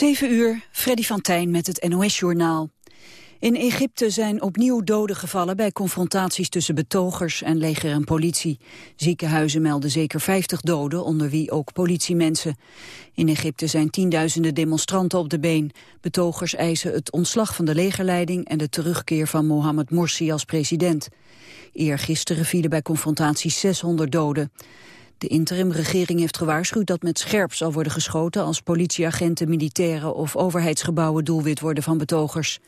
7 uur, Freddy van Tijn met het NOS-journaal. In Egypte zijn opnieuw doden gevallen bij confrontaties tussen betogers en leger en politie. Ziekenhuizen melden zeker 50 doden, onder wie ook politiemensen. In Egypte zijn tienduizenden demonstranten op de been. Betogers eisen het ontslag van de legerleiding en de terugkeer van Mohamed Morsi als president. Eergisteren vielen bij confrontaties 600 doden. De interimregering heeft gewaarschuwd dat met scherp zal worden geschoten als politieagenten, militairen of overheidsgebouwen doelwit worden van betogers.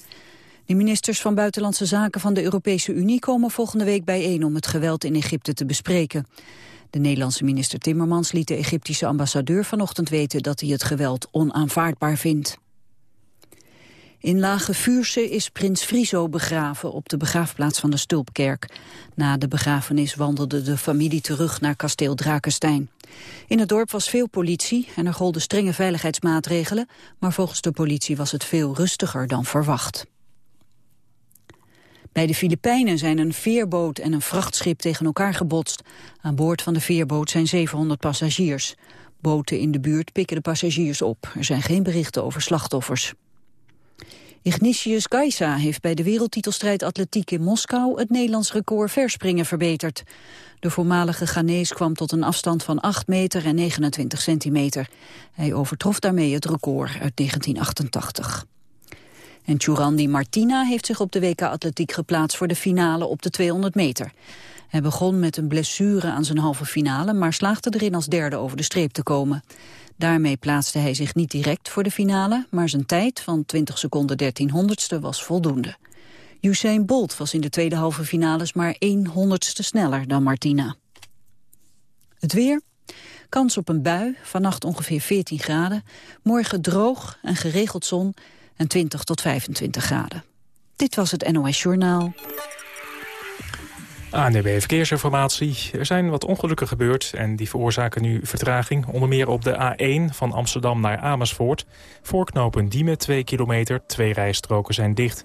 De ministers van Buitenlandse Zaken van de Europese Unie komen volgende week bijeen om het geweld in Egypte te bespreken. De Nederlandse minister Timmermans liet de Egyptische ambassadeur vanochtend weten dat hij het geweld onaanvaardbaar vindt. In Lage Vuurse is prins Friso begraven op de begraafplaats van de Stulpkerk. Na de begrafenis wandelde de familie terug naar kasteel Drakenstein. In het dorp was veel politie en er golden strenge veiligheidsmaatregelen... maar volgens de politie was het veel rustiger dan verwacht. Bij de Filipijnen zijn een veerboot en een vrachtschip tegen elkaar gebotst. Aan boord van de veerboot zijn 700 passagiers. Boten in de buurt pikken de passagiers op. Er zijn geen berichten over slachtoffers. Ignatius Gaisa heeft bij de wereldtitelstrijd atletiek in Moskou het Nederlands record verspringen verbeterd. De voormalige Ghanese kwam tot een afstand van 8 meter en 29 centimeter. Hij overtrof daarmee het record uit 1988. En Churandi Martina heeft zich op de WK Atletiek geplaatst voor de finale op de 200 meter. Hij begon met een blessure aan zijn halve finale, maar slaagde erin als derde over de streep te komen. Daarmee plaatste hij zich niet direct voor de finale, maar zijn tijd van 20 seconden 13 honderdste was voldoende. Usain Bolt was in de tweede halve finales maar 1 honderdste sneller dan Martina. Het weer. Kans op een bui, vannacht ongeveer 14 graden. Morgen droog en geregeld zon en 20 tot 25 graden. Dit was het NOS Journaal. ANDB Verkeersinformatie. Er zijn wat ongelukken gebeurd en die veroorzaken nu vertraging. Onder meer op de A1 van Amsterdam naar Amersfoort. Voorknopen Diemen 2 kilometer, twee rijstroken zijn dicht.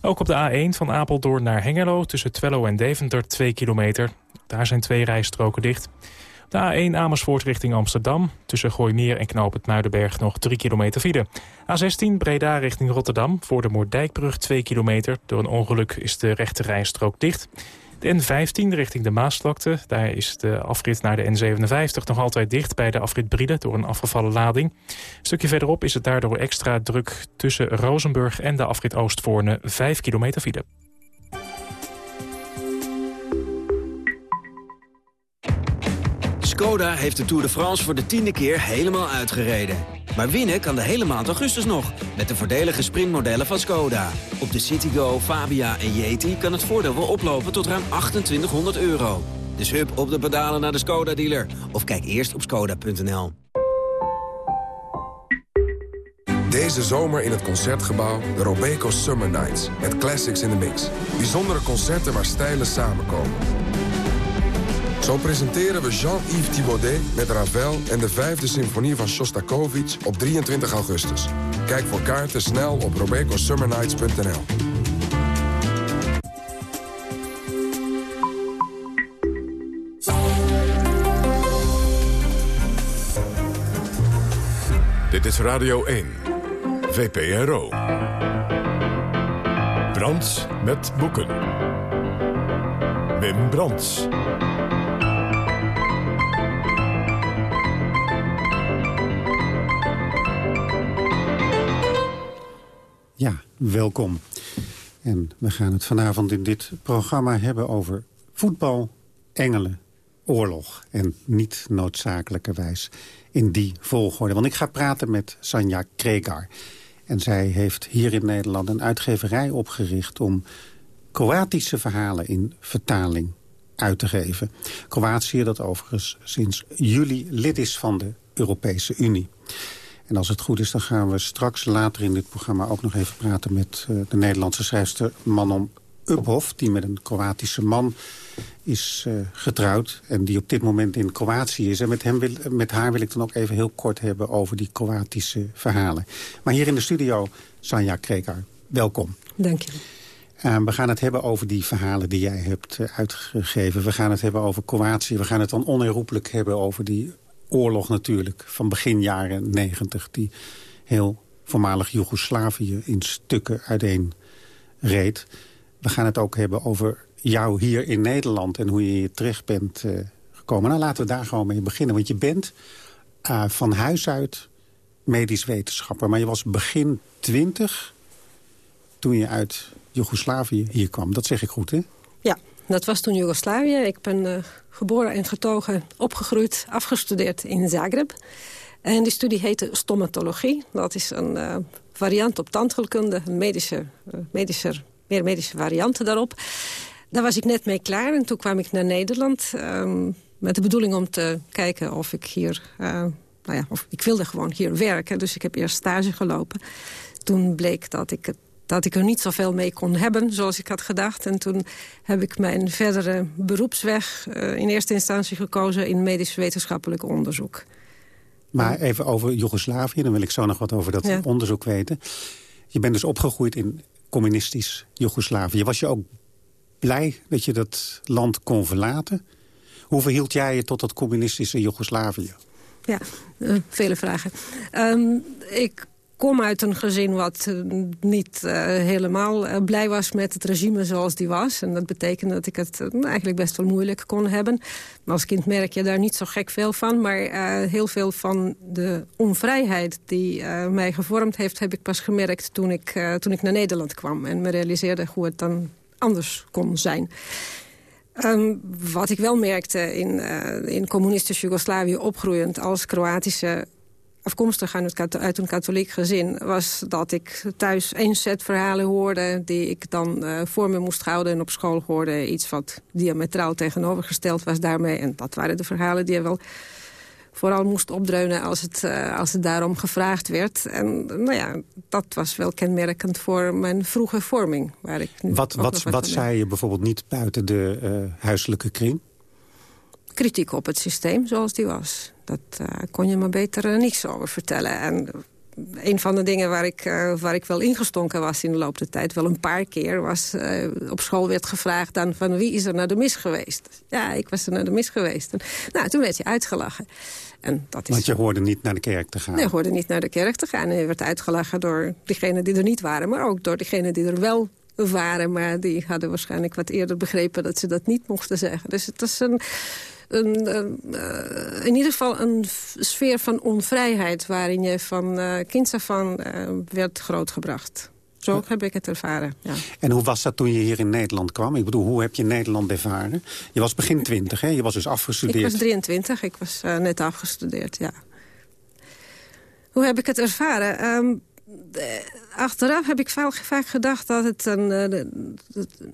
Ook op de A1 van Apeldoorn naar Hengelo tussen Twello en Deventer 2 kilometer. Daar zijn twee rijstroken dicht. De A1 Amersfoort richting Amsterdam. Tussen Gooimeer en Knoop het Muidenberg nog 3 kilometer file. A16 Breda richting Rotterdam. Voor de Moerdijkbrug 2 kilometer. Door een ongeluk is de rechte rijstrook dicht. De N15 richting de Maasvlakte. Daar is de afrit naar de N57 nog altijd dicht bij de afrit Brielen door een afgevallen lading. Een stukje verderop is het daardoor extra druk tussen Rozenburg en de afrit Oostvoorne 5 kilometer file. Skoda heeft de Tour de France voor de tiende keer helemaal uitgereden. Maar winnen kan de hele maand augustus nog, met de voordelige sprintmodellen van Skoda. Op de Citigo, Fabia en Yeti kan het voordeel wel oplopen tot ruim 2800 euro. Dus hup op de pedalen naar de Skoda-dealer. Of kijk eerst op skoda.nl. Deze zomer in het Concertgebouw de Robeco Summer Nights. Met classics in the mix. Bijzondere concerten waar stijlen samenkomen. Zo presenteren we Jean-Yves Thibaudet met Ravel en de vijfde symfonie van Shostakovich op 23 augustus. Kijk voor kaarten snel op robecosummernights.nl. Dit is Radio 1, VPRO. Brands met boeken. Wim Brands. Welkom. En we gaan het vanavond in dit programma hebben over voetbal, engelen, oorlog. En niet noodzakelijkerwijs in die volgorde. Want ik ga praten met Sanja Kregar. En zij heeft hier in Nederland een uitgeverij opgericht... om Kroatische verhalen in vertaling uit te geven. Kroatië dat overigens sinds juli lid is van de Europese Unie. En als het goed is, dan gaan we straks later in dit programma... ook nog even praten met uh, de Nederlandse schrijfster Manon Uphoff... die met een Kroatische man is uh, getrouwd en die op dit moment in Kroatië is. En met, hem wil, met haar wil ik dan ook even heel kort hebben over die Kroatische verhalen. Maar hier in de studio, Sanja Krekar, welkom. Dank je. Uh, we gaan het hebben over die verhalen die jij hebt uitgegeven. We gaan het hebben over Kroatië. We gaan het dan onherroepelijk hebben over die oorlog natuurlijk van begin jaren negentig... die heel voormalig Joegoslavië in stukken uiteen reed. We gaan het ook hebben over jou hier in Nederland en hoe je hier terecht bent uh, gekomen. Nou, laten we daar gewoon mee beginnen. Want je bent uh, van huis uit medisch wetenschapper. Maar je was begin twintig toen je uit Joegoslavië hier kwam. Dat zeg ik goed, hè? Ja, dat was toen Joegoslavië. Ik ben uh, geboren en getogen, opgegroeid, afgestudeerd in Zagreb. En die studie heette stomatologie. Dat is een uh, variant op tandheelkunde, een medische, medische, meer medische varianten daarop. Daar was ik net mee klaar en toen kwam ik naar Nederland... Um, met de bedoeling om te kijken of ik hier... Nou ja, of ik wilde gewoon hier werken. Dus ik heb eerst stage gelopen. Toen bleek dat ik het dat ik er niet zoveel mee kon hebben, zoals ik had gedacht. En toen heb ik mijn verdere beroepsweg uh, in eerste instantie gekozen... in medisch wetenschappelijk onderzoek. Maar even over Joegoslavië, dan wil ik zo nog wat over dat ja. onderzoek weten. Je bent dus opgegroeid in communistisch Joegoslavië. Was je ook blij dat je dat land kon verlaten? Hoe verhield jij je tot dat communistische Joegoslavië? Ja, uh, vele vragen. Um, ik kom uit een gezin wat uh, niet uh, helemaal uh, blij was met het regime zoals die was. En dat betekende dat ik het eigenlijk best wel moeilijk kon hebben. Maar als kind merk je daar niet zo gek veel van. Maar heel veel van de onvrijheid die mij gevormd heeft... heb ik pas gemerkt toen ik, toen ik naar Nederland kwam. En me realiseerde hoe het dan anders kon zijn. Um, wat ik wel merkte in, in communistisch Joegoslavië opgroeiend als Kroatische afkomstig uit een katholiek gezin... was dat ik thuis één set verhalen hoorde... die ik dan uh, voor me moest houden. En op school hoorde iets wat diametraal tegenovergesteld was daarmee. En dat waren de verhalen die je wel vooral moest opdreunen als het, uh, als het daarom gevraagd werd. En nou ja, dat was wel kenmerkend voor mijn vroege vorming. Waar ik nu wat wat, wat zei je bijvoorbeeld niet buiten de uh, huiselijke kring? Kritiek op het systeem zoals die was. Dat uh, kon je me beter uh, niets over vertellen. En een van de dingen waar ik, uh, waar ik wel ingestonken was in de loop der tijd... wel een paar keer, was op school werd gevraagd dan van wie is er naar de mis geweest? Ja, ik was er naar de mis geweest. En, nou, toen werd je uitgelachen. En dat is... Want je hoorde niet naar de kerk te gaan? Nee, je hoorde niet naar de kerk te gaan. En je werd uitgelachen door diegenen die er niet waren... maar ook door diegenen die er wel waren. Maar die hadden waarschijnlijk wat eerder begrepen dat ze dat niet mochten zeggen. Dus het was een een, uh, in ieder geval een sfeer van onvrijheid... waarin je van uh, kinds af aan uh, werd grootgebracht. Zo heb ik het ervaren, ja. En hoe was dat toen je hier in Nederland kwam? Ik bedoel, hoe heb je Nederland ervaren? Je was begin twintig, hè? Je was dus afgestudeerd. Ik was 23, ik was net afgestudeerd, ja. Hoe heb ik het ervaren? Um, achteraf heb ik vaak gedacht dat het een, eh,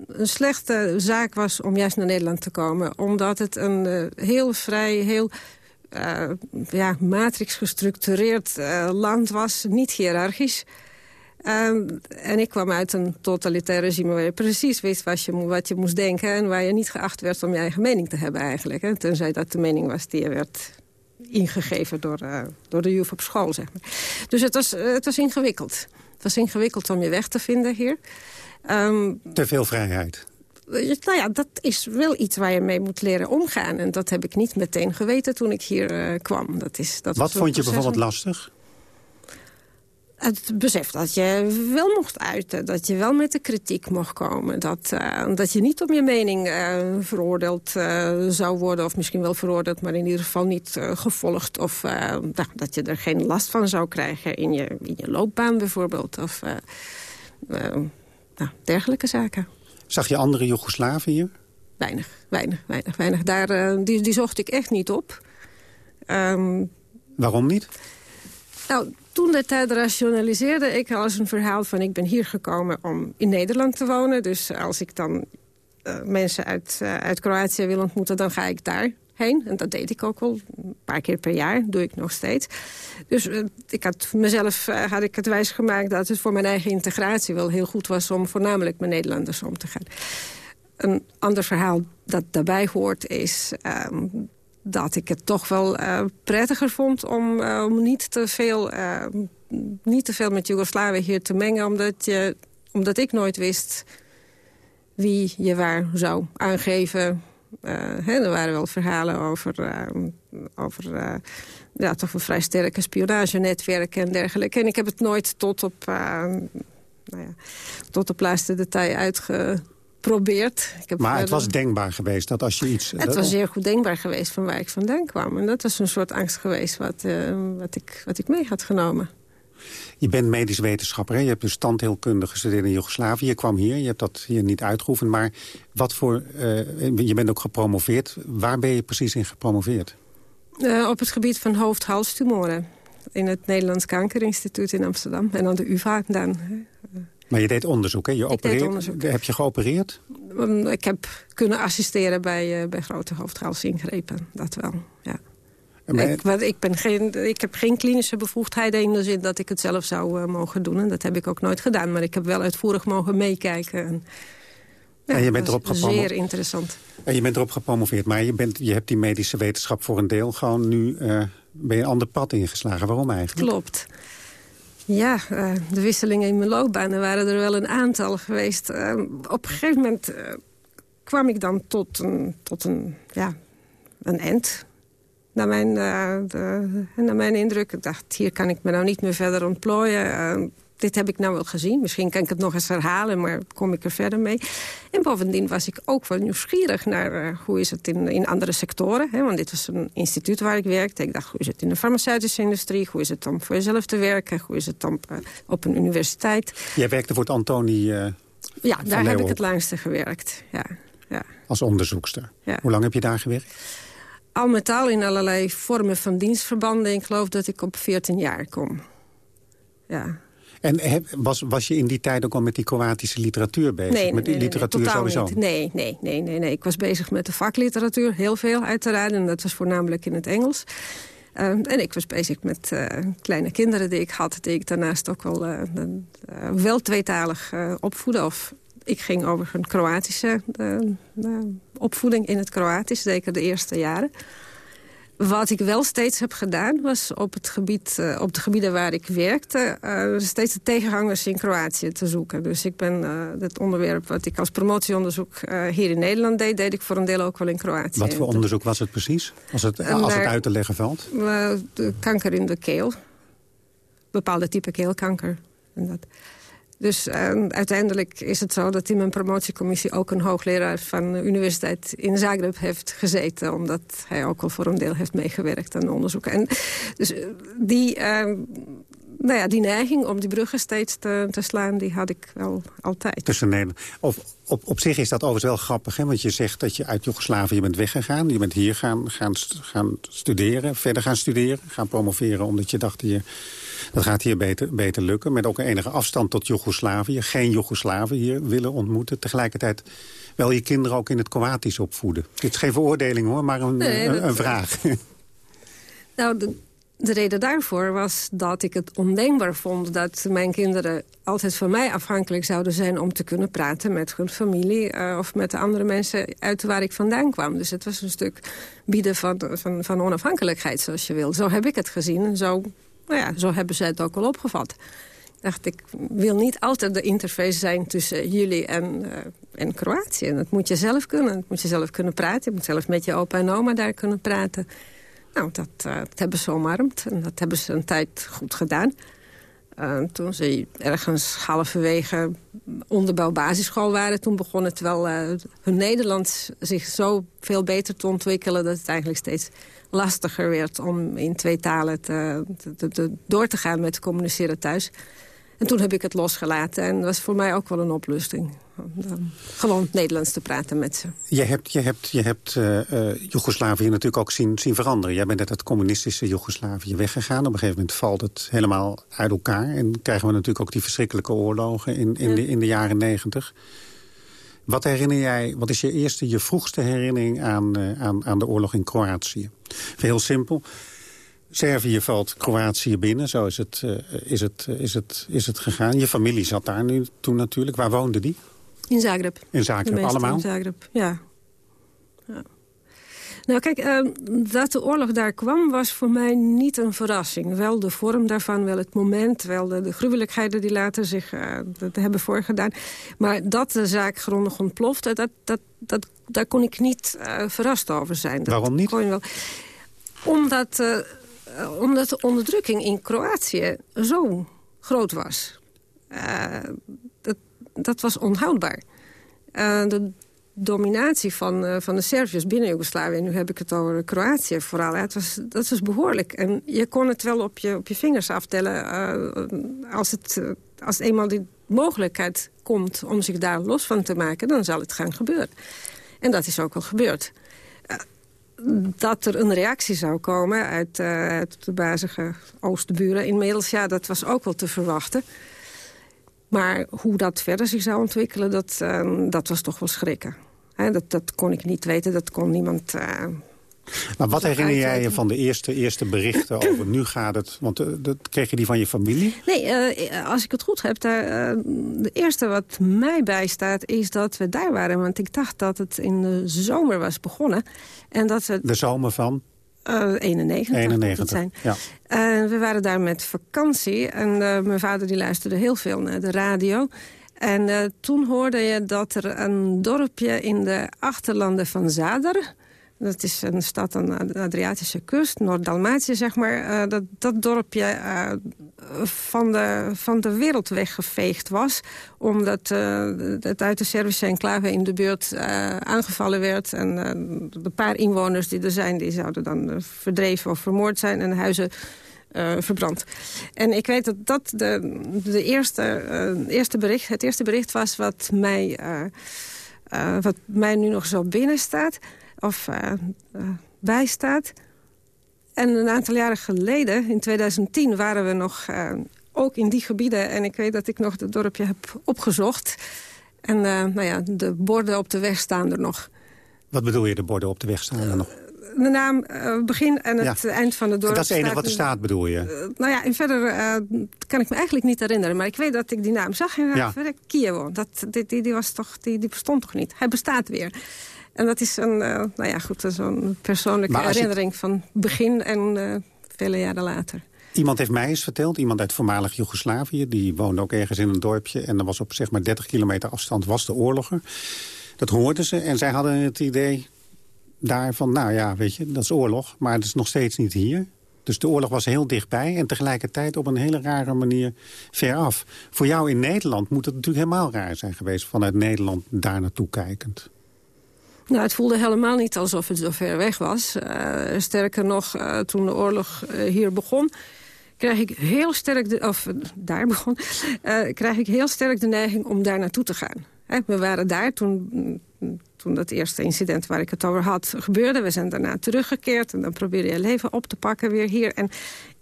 een slechte zaak was om juist naar Nederland te komen. Omdat het een eh, heel vrij, heel uh, ja, matrix gestructureerd land was. Niet hiërarchisch. Um, en ik kwam uit een totalitair regime waar je precies wist wat je, wat je moest denken... en waar je niet geacht werd om je eigen mening te hebben eigenlijk. Hè, tenzij dat de mening was die je werd ingegeven door, uh, door de juf op school. Zeg maar. Dus het was, uh, het was ingewikkeld. Het was ingewikkeld om je weg te vinden hier. Um, te veel vrijheid. Nou ja, dat is wel iets waar je mee moet leren omgaan. En dat heb ik niet meteen geweten toen ik hier uh, kwam. Dat is, dat Wat vond je bijvoorbeeld lastig? Het besef dat je wel mocht uiten. Dat je wel met de kritiek mocht komen. Dat, uh, dat je niet om je mening uh, veroordeeld uh, zou worden. Of misschien wel veroordeeld, maar in ieder geval niet gevolgd. Of nou, dat je er geen last van zou krijgen in je, in je loopbaan bijvoorbeeld. Of nou, dergelijke zaken. Zag je andere Joegoslavië? Weinig, weinig, weinig. weinig. Daar, die, die zocht ik echt niet op. Um, Waarom niet? Nou, toen de tijd rationaliseerde ik als een verhaal van... ik ben hier gekomen om in Nederland te wonen. Dus als ik dan uh, mensen uit, uh, uit Kroatië wil ontmoeten, dan ga ik daar heen. En dat deed ik ook al een paar keer per jaar, doe ik nog steeds. Dus uh, ik had mezelf had ik het wijs gemaakt dat het voor mijn eigen integratie wel heel goed was... om voornamelijk met Nederlanders om te gaan. Een ander verhaal dat daarbij hoort is... Um, dat ik het toch wel uh, prettiger vond om, uh, om niet, te veel, uh, niet te veel met Joegoslavië hier te mengen. Omdat, je, omdat ik nooit wist wie je waar zou aangeven hè, er waren wel verhalen over, over ja, toch een vrij sterke spionagenetwerken en dergelijke. En ik heb het nooit tot op, nou ja, tot op laatste detail uitgeprobeerd. Ik heb maar het was denkbaar geweest dat als je iets... Het was zeer goed denkbaar geweest van waar ik vandaan kwam. En dat was een soort angst geweest wat, wat, ik, wat ik mee had genomen. Je bent medisch wetenschapper, hè? je hebt dus standheelkunde gestudeerd in Joegoslavië. Je kwam hier, je hebt dat hier niet uitgeoefend. Maar wat voor, uh, je bent ook gepromoveerd. Waar ben je precies in gepromoveerd? Uh, op het gebied van hoofd-halstumoren. In het Nederlands Kankerinstituut in Amsterdam. En aan de UvA dan. Maar je deed onderzoek, hè? Je opereert, onderzoek. Heb je geopereerd? Um, ik heb kunnen assisteren bij, uh, bij grote hoofdhalsingrepen. Dat wel, ja. Ik, ik, ben geen, ik heb geen klinische bevoegdheden in de zin dat ik het zelf zou uh, mogen doen. En dat heb ik ook nooit gedaan. Maar ik heb wel uitvoerig mogen meekijken. En, ja, en je bent erop zeer interessant. En je bent erop gepromoveerd. Maar je, bent, je hebt die medische wetenschap voor een deel gewoon nu... Uh, ben je een ander pad ingeslagen. Waarom eigenlijk? Klopt. Ja, uh, de wisselingen in mijn loopbaan, er waren er wel een aantal geweest. op een gegeven moment kwam ik dan tot een, tot een, ja, een end naar mijn, de, naar mijn indruk. Ik dacht, hier kan ik me nou niet meer verder ontplooien. Uh, dit heb ik nou wel gezien. Misschien kan ik het nog eens herhalen, maar kom ik er verder mee. En bovendien was ik ook wel nieuwsgierig naar uh, hoe is het in, in andere sectoren. Hè? Want dit was een instituut waar ik werkte. Ik dacht, hoe is het in de farmaceutische industrie? Hoe is het om voor jezelf te werken? Hoe is het om op een universiteit? Jij werkte voor het Antoni Ja, daar heb ik het langste gewerkt. Ja, ja. Als onderzoekster. Ja. Hoe lang heb je daar gewerkt? al met al in allerlei vormen van dienstverbanden. Ik geloof dat ik op 14 jaar kom. Ja. En was, was je in die tijd ook al met die Kroatische literatuur bezig? Nee, met die nee, literatuur sowieso? Niet. Nee, nee, nee, nee, nee. Ik was bezig met de vakliteratuur, heel veel uiteraard. En dat was voornamelijk in het Engels. Uh, en ik was bezig met uh, kleine kinderen die ik had... die ik daarnaast ook wel, uh, wel tweetalig opvoeden... of ik ging over een Kroatische opvoeding in het Kroatisch, zeker de eerste jaren. Wat ik wel steeds heb gedaan, was op, het gebied, uh, op de gebieden waar ik werkte... Uh, steeds de tegenhangers in Kroatië te zoeken. Dus ik ben het onderwerp wat ik als promotieonderzoek hier in Nederland deed... deed ik voor een deel ook wel in Kroatië. Wat voor onderzoek was het precies, als het, als het uit te leggen valt? de kanker in de keel. Bepaalde type keelkanker. En dat. Dus uh, uiteindelijk is het zo dat in mijn promotiecommissie... ook een hoogleraar van de universiteit in Zagreb heeft gezeten... omdat hij ook al voor een deel heeft meegewerkt aan onderzoek. En dus eh, die, uh, nou ja, die neiging om die bruggen steeds te, te, slaan... die had ik wel altijd. Tussen Nederland. Of, op, op zich is dat overigens wel grappig, hè? want je zegt dat je uit Joegoslavië bent weggegaan. Je bent hier gaan, gaan, gaan studeren, verder gaan studeren, gaan promoveren... omdat je dacht, je dat gaat hier beter, beter lukken. Met ook een enige afstand tot Joegoslavië. Geen Joegoslaven hier willen ontmoeten. Tegelijkertijd wel je kinderen ook in het Kroatisch opvoeden. Dit is geen veroordeling hoor, maar een, een, een vraag. Nou, de, de reden daarvoor was dat ik het ondenkbaar vond... dat mijn kinderen altijd van mij afhankelijk zouden zijn... om te kunnen praten met hun familie uh, of met de andere mensen uit waar ik vandaan kwam. Dus het was een stuk bieden van, van, van onafhankelijkheid, zoals je wil. Zo heb ik het gezien en zo nou ja, zo hebben ze het ook al opgevat. Dacht, ik wil niet altijd de interface zijn tussen jullie en, uh, en Kroatië. Dat moet je zelf kunnen. Dat moet je zelf kunnen praten. Je moet zelf met je opa en oma daar kunnen praten. Nou, dat, uh, dat hebben ze omarmd. En dat hebben ze een tijd goed gedaan. Uh, toen ze ergens halverwege onderbouw basisschool waren... toen begon het wel hun Nederlands zich zo veel beter te ontwikkelen... dat het eigenlijk steeds lastiger werd om in twee talen te, te, door te gaan met communiceren thuis. En toen heb ik het losgelaten en dat was voor mij ook wel een oplusting. Om gewoon Nederlands te praten met ze. Je hebt, je hebt, je hebt uh, uh, Joegoslavië natuurlijk ook zien, zien veranderen. Jij bent uit het communistische Joegoslavië weggegaan. Op een gegeven moment valt het helemaal uit elkaar. En krijgen we natuurlijk ook die verschrikkelijke oorlogen in, in, de, in de jaren negentig. Wat herinner jij, wat is je eerste, je vroegste herinnering aan, uh, aan, aan de oorlog in Kroatië? Heel simpel. Servië valt Kroatië binnen, zo is het, uh, is, het, uh, is, het, is het gegaan. Je familie zat daar nu toen natuurlijk. Waar woonde die? In Zagreb. In Zagreb, allemaal? In Zagreb, ja. Nou kijk, uh, dat de oorlog daar kwam was voor mij niet een verrassing. Wel de vorm daarvan, wel het moment, wel de, de gruwelijkheden die later zich uh, hebben voorgedaan. Maar dat de zaak grondig ontplofte, dat, dat, dat, daar kon ik niet uh, verrast over zijn. Dat Waarom niet? Kon je wel. Omdat, omdat de onderdrukking in Kroatië zo groot was. dat, dat was onhoudbaar. de dominatie van, uh, van de Serviërs binnen Joegoslavië... nu heb ik het over Kroatië vooral, het was, dat was behoorlijk. En je kon het wel op je, op je vingers aftellen... Uh, als, het, uh, als eenmaal die mogelijkheid komt om zich daar los van te maken... dan zal het gaan gebeuren. En dat is ook al gebeurd. dat er een reactie zou komen uit, uit de bazige oostenburen inmiddels... ja, dat was ook wel te verwachten... Maar hoe dat verder zich zou ontwikkelen, dat, uh, dat was toch wel schrikken. dat, dat kon ik niet weten, dat kon niemand... Uh, maar wat herinner jij je van de eerste, eerste berichten over nu gaat het? Want uh, dat, kreeg je die van je familie? Nee, als ik het goed heb, daar, de eerste wat mij bijstaat is dat we daar waren. Want ik dacht dat het in de zomer was begonnen. En dat we, de zomer van? Uh, 91. 91, zijn. ja. Uh, we waren daar met vakantie en uh, mijn vader die luisterde heel veel naar de radio. En toen hoorde je dat er een dorpje in de achterlanden van Zader... Dat is een stad aan de Adriatische kust, Noord-Dalmatië, zeg maar. Uh, dat, dat dorpje uh, van, de, van de wereld weggeveegd was. Omdat uh, het uit de Servische enclave in de buurt aangevallen werd. En de paar inwoners die er zijn, die zouden dan verdreven of vermoord zijn. En huizen verbrand. En ik weet dat dat de, de eerste, eerste bericht, het eerste bericht was wat mij, wat mij nu nog zo binnen staat of uh, uh, bijstaat. En een aantal jaren geleden, in 2010, waren we nog uh, ook in die gebieden. En ik weet dat ik nog het dorpje heb opgezocht. En nou ja, de borden op de weg staan er nog. Wat bedoel je, de borden op de weg staan er nog? de naam, begin en het ja. eind van het dorp. Dat is het enige wat er staat, bedoel je? nou ja, en verder kan ik me eigenlijk niet herinneren. Maar ik weet dat ik die naam zag ja. Kiewo. Dat, die, die, die, was toch, die, die bestond toch niet? Hij bestaat weer. En dat is een, uh, nou ja, goed, zo'n persoonlijke herinnering je... van begin en uh, vele jaren later. Iemand heeft mij eens verteld, iemand uit voormalig Joegoslavië... die woonde ook ergens in een dorpje en er was op zeg maar 30 kilometer afstand was de oorlog er. Dat hoorden ze en zij hadden het idee daarvan, nou ja, weet je, dat is oorlog... maar het is nog steeds niet hier. Dus de oorlog was heel dichtbij en tegelijkertijd op een hele rare manier veraf. Voor jou in Nederland moet het natuurlijk helemaal raar zijn geweest... vanuit Nederland daar naartoe kijkend. Nou, het voelde helemaal niet alsof het zo ver weg was. Uh, sterker nog, uh, toen de oorlog uh, hier begon... krijg ik heel sterk de, of daar begon, krijg ik heel sterk de neiging om daar naartoe te gaan. We waren daar toen, toen dat eerste incident waar ik het over had gebeurde. We zijn daarna teruggekeerd en dan probeer je leven op te pakken weer hier. En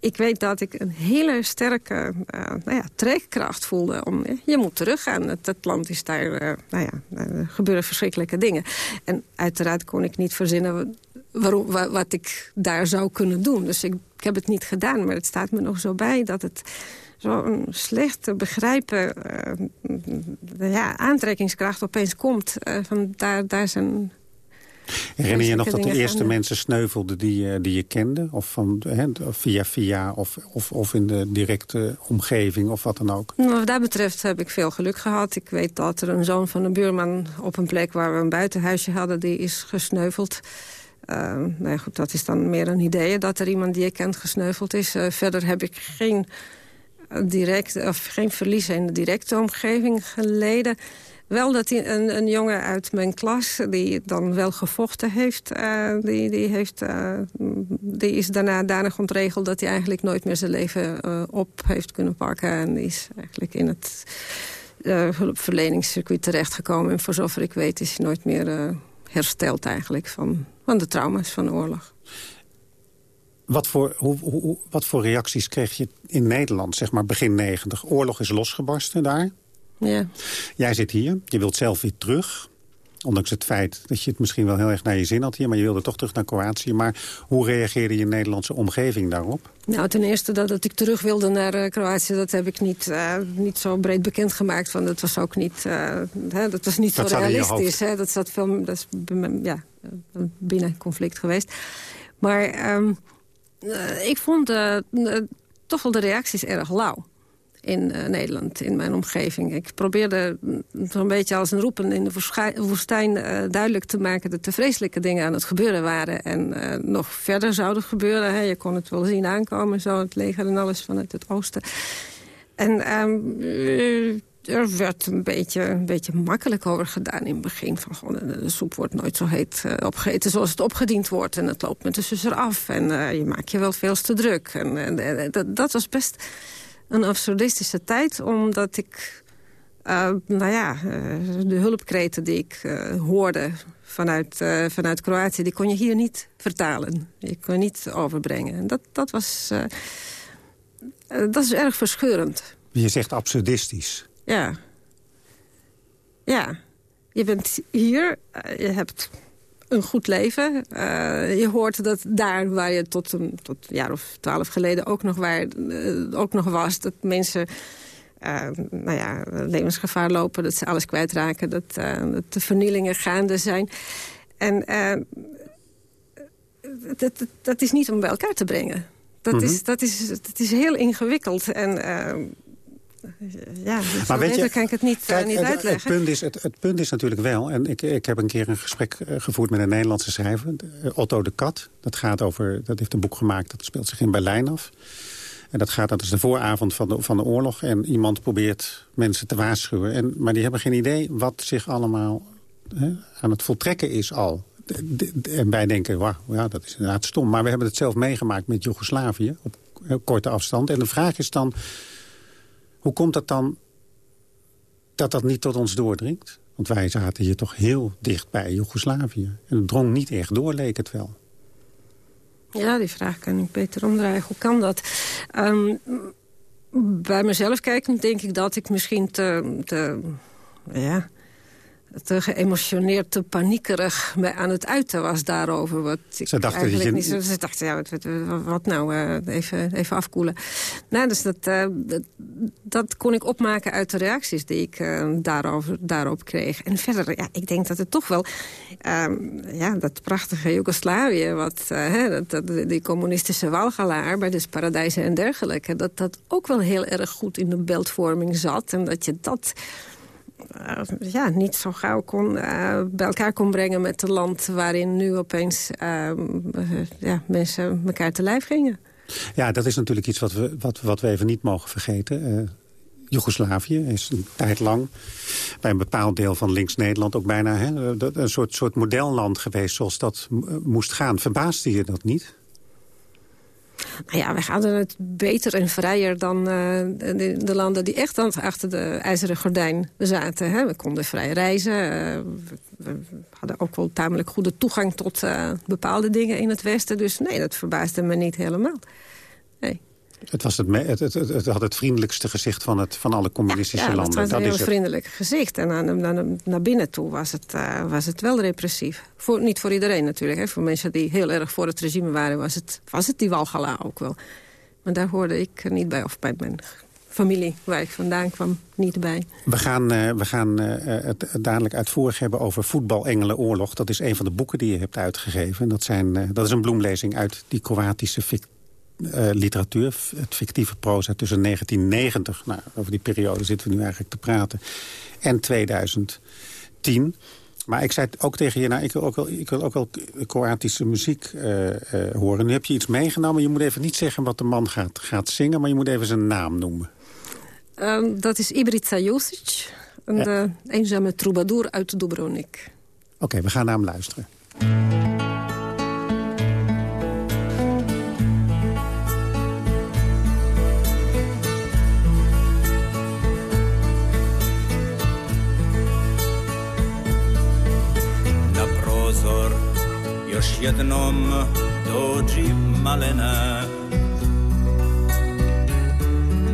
ik weet dat ik een hele sterke uh, nou ja, trekkracht voelde. Om, je moet teruggaan. Het, het land is daar, uh, nou ja, gebeuren verschrikkelijke dingen. En uiteraard kon ik niet verzinnen waarom, wat ik daar zou kunnen doen. Dus ik heb het niet gedaan, maar het staat me nog zo bij dat het zo'n slecht te begrijpen uh, ja, aantrekkingskracht opeens komt. Uh, van daar, daar zijn Herinner je nog dat de eerste mensen sneuvelden die, die je kende? Of van, he, via via of, of, of in de directe omgeving of wat dan ook? Nou, wat dat betreft heb ik veel geluk gehad. Ik weet dat er een zoon van een buurman op een plek waar we een buitenhuisje hadden... die is gesneuveld. Uh, nou ja, goed, dat is dan meer een idee dat er iemand die je kent gesneuveld is. Uh, verder heb ik geen direct, of geen verliezen in de directe omgeving geleden. Wel dat een, een jongen uit mijn klas, die dan wel gevochten heeft... Uh, die, die, heeft uh, die is daarna danig ontregeld dat hij eigenlijk nooit meer zijn leven uh, op heeft kunnen pakken. En die is eigenlijk in het hulpverleningscircuit terechtgekomen. En voor zover ik weet is hij nooit meer hersteld eigenlijk van, van de trauma's van de oorlog. Wat voor, hoe, hoe, wat voor reacties kreeg je in Nederland, zeg maar begin negentig? Oorlog is losgebarsten daar. Ja. Jij zit hier, je wilt zelf weer terug. Ondanks het feit dat je het misschien wel heel erg naar je zin had hier... maar je wilde toch terug naar Kroatië. Maar hoe reageerde je Nederlandse omgeving daarop? Nou, ten eerste dat, dat ik terug wilde naar uh, Kroatië... dat heb ik niet, uh, niet zo breed bekendgemaakt. Want dat was ook niet, uh, hè, dat was niet dat zo realistisch. Hè? Dat, zat veel, dat is ja, binnen conflict geweest. Maar um, ik vond toch wel de reacties erg lauw in Nederland, in mijn omgeving. Ik probeerde zo'n beetje als een roepen in de woestijn duidelijk te maken... dat er vreselijke dingen aan het gebeuren waren en nog verder zouden gebeuren. Hè. Je kon het wel zien aankomen, zo het leger en alles vanuit het oosten. En um, er werd een beetje, een beetje makkelijk over gedaan in het begin. Van, de soep wordt nooit zo heet opgegeten zoals het opgediend wordt. En het loopt met de zus eraf. En je maakt je wel veel te druk. En dat, dat was best een absurdistische tijd, omdat ik... Uh, nou ja, uh, de hulpkreten die ik uh, hoorde vanuit, vanuit Kroatië... die kon je hier niet vertalen. Je kon niet overbrengen. En dat, dat was... dat is erg verscheurend. Je zegt absurdistisch. Ja. Ja. Je bent hier, je hebt een goed leven. Uh, je hoort dat daar waar je tot een, tot een jaar of twaalf geleden ook nog, waar, uh, ook nog was... dat mensen uh, nou ja, levensgevaar lopen, dat ze alles kwijtraken... dat, dat de vernielingen gaande zijn. En dat, dat, dat, is niet om bij elkaar te brengen. Dat, mhm. is, dat, is, dat is heel ingewikkeld. En ja, dus maar weet je, kan ik het niet, eh, niet uitleggen. Het punt, is, het, het, punt is natuurlijk wel... en ik, ik heb een keer een gesprek eh, gevoerd met een Nederlandse schrijver... Eh, Otto de Kat. Dat, gaat over, dat heeft een boek gemaakt, dat speelt zich in Berlijn af. En dat, gaat, dat is de vooravond van de, van de oorlog. En iemand probeert mensen te waarschuwen. En, maar die hebben geen idee wat zich allemaal hè, aan het voltrekken is al. En wij denken, wauw, ja, dat is inderdaad stom. Maar we hebben het zelf meegemaakt met Joegoslavië op korte afstand. En de vraag is dan hoe komt het dan dat dat niet tot ons doordringt? Want wij zaten hier toch heel dicht bij Joegoslavië. En het drong niet echt door, leek het wel. Ja, die vraag kan ik beter omdraaien. Hoe kan dat? Um, bij mezelf kijkend denk ik dat ik misschien te... te ja, te geëmotioneerd, te paniekerig aan het uiten was daarover. Wat ze dachten, je... niet, ze dachten ja, wat, wat nou, uh, even, even afkoelen. Nou, dus dat, uh, dat, dat, kon ik opmaken uit de reacties die ik uh, daarover, daarop kreeg. En verder, ja, ik denk dat het toch wel... Um, ja, dat prachtige Joegoslavië, wat, hè, dat, die communistische walgalaar... bij dus paradijzen en dergelijke... dat dat ook wel heel erg goed in de beeldvorming zat. En dat je dat ja, niet zo gauw kon, uh, bij elkaar kon brengen met het land... waarin nu opeens uh, ja, mensen elkaar te lijf gingen. Ja, dat is natuurlijk iets wat we, wat, wat we even niet mogen vergeten. Joegoslavië is een tijd lang bij een bepaald deel van links-Nederland... ook bijna hè, een soort, soort modelland geweest zoals dat moest gaan. Verbaasde je dat niet? Nou ja, wij hadden het beter en vrijer dan uh, de, de, landen die echt achter de ijzeren gordijn zaten. Hè. We konden vrij reizen. Uh, we, hadden ook wel tamelijk goede toegang tot uh, bepaalde dingen in het Westen. Dus nee, dat verbaasde me niet helemaal. Nee. Het, was het, het, het, het, had het vriendelijkste gezicht van, het, van alle communistische ja, landen. Het was een heel vriendelijk gezicht. En naar, naar, naar binnen toe was het, uh, was het wel repressief. Voor, niet voor iedereen natuurlijk. Hè. Voor mensen die heel erg voor het regime waren... was het, was het die Walgala ook wel. Maar daar hoorde ik niet bij. Of bij mijn familie, waar ik vandaan kwam, niet bij. We gaan, uh, we gaan uh, het dadelijk uitvoerig hebben over Voetbal Engelenoorlog. Dat is een van de boeken die je hebt uitgegeven. Dat, zijn, dat is een bloemlezing uit die Kroatische uh, literatuur, het fictieve proza tussen 1990... Nou, over die periode zitten we nu eigenlijk te praten... en 2010. Maar ik zei ook tegen je, nou, ik wil ook wel, ik wil ook wel Kroatische muziek uh, uh, horen. Nu heb je iets meegenomen. Je moet even niet zeggen wat de man gaat, gaat zingen... maar je moet even zijn naam noemen. Um, dat is Ibrica Josic, een eenzame troubadour uit Dubrovnik. Oké, okay, we gaan naar hem luisteren. još jednom dođi malena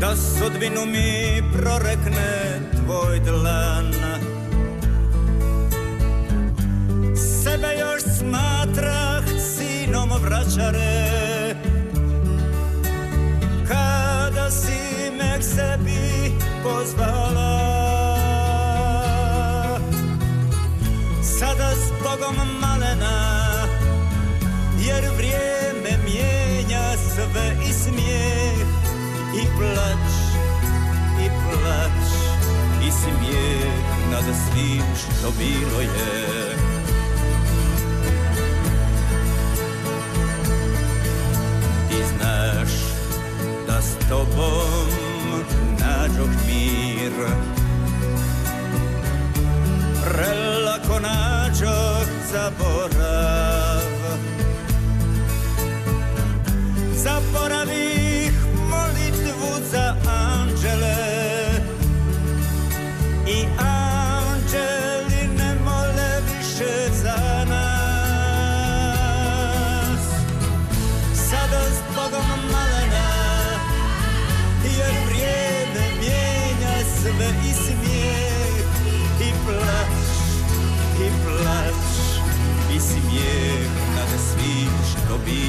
Da sudbinu mi prorekne tvoj dlan Sebe još smatrah sinom vraćare Kada si me k sebi Plaats, je plaatst, je simje, nadat slijm, wat wil je? Die dat tobom, na jouk mir, rela kon zabor.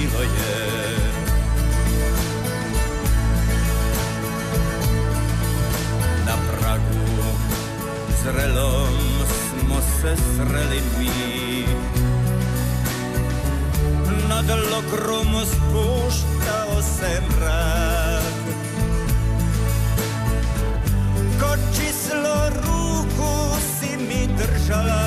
silno je. Na pragu zrelom smo se sreli mi, nad lokrom spuštao se mrak. Ko čislo ruku si mi držala,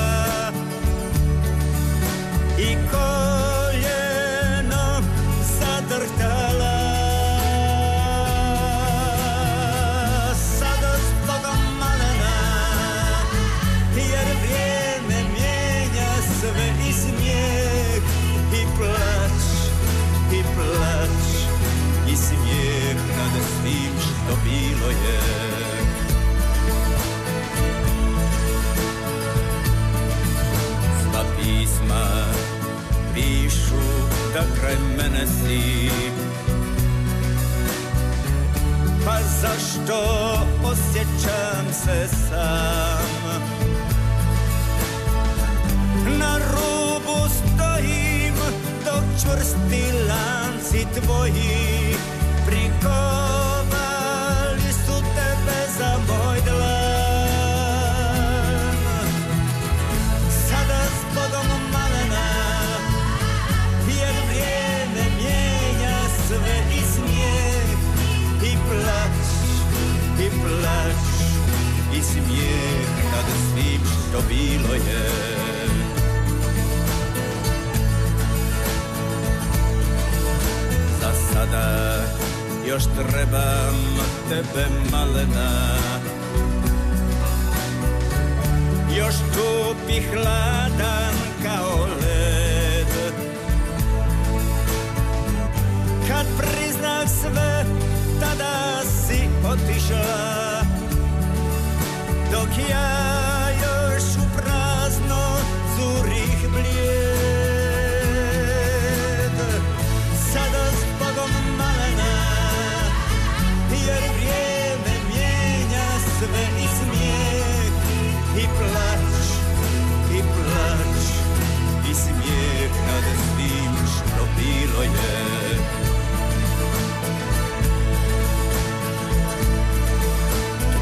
tvoje.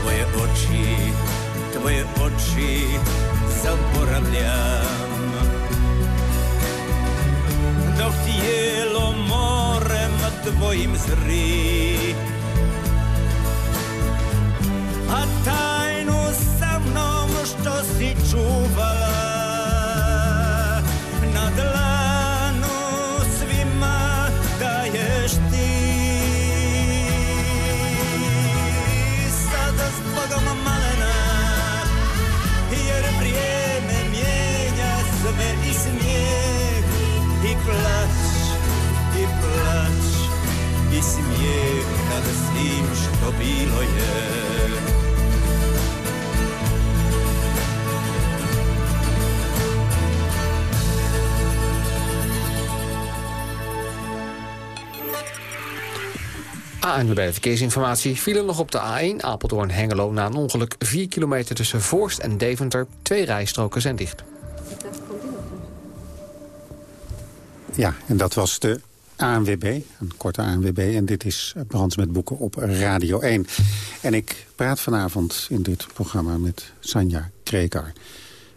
Tvoje oči, tvoje oči zaboravljam. Dok tijelo morem tvojim zri ANWB Verkeersinformatie vielen nog op de A1 Apeldoorn-Hengelo na een ongeluk 4 kilometer tussen Voorst en Deventer. Twee rijstroken zijn dicht. Ja, en dat was de ANWB, een korte ANWB. En dit is Brands met Boeken op Radio 1. En ik praat vanavond in dit programma met Sanja Krekar.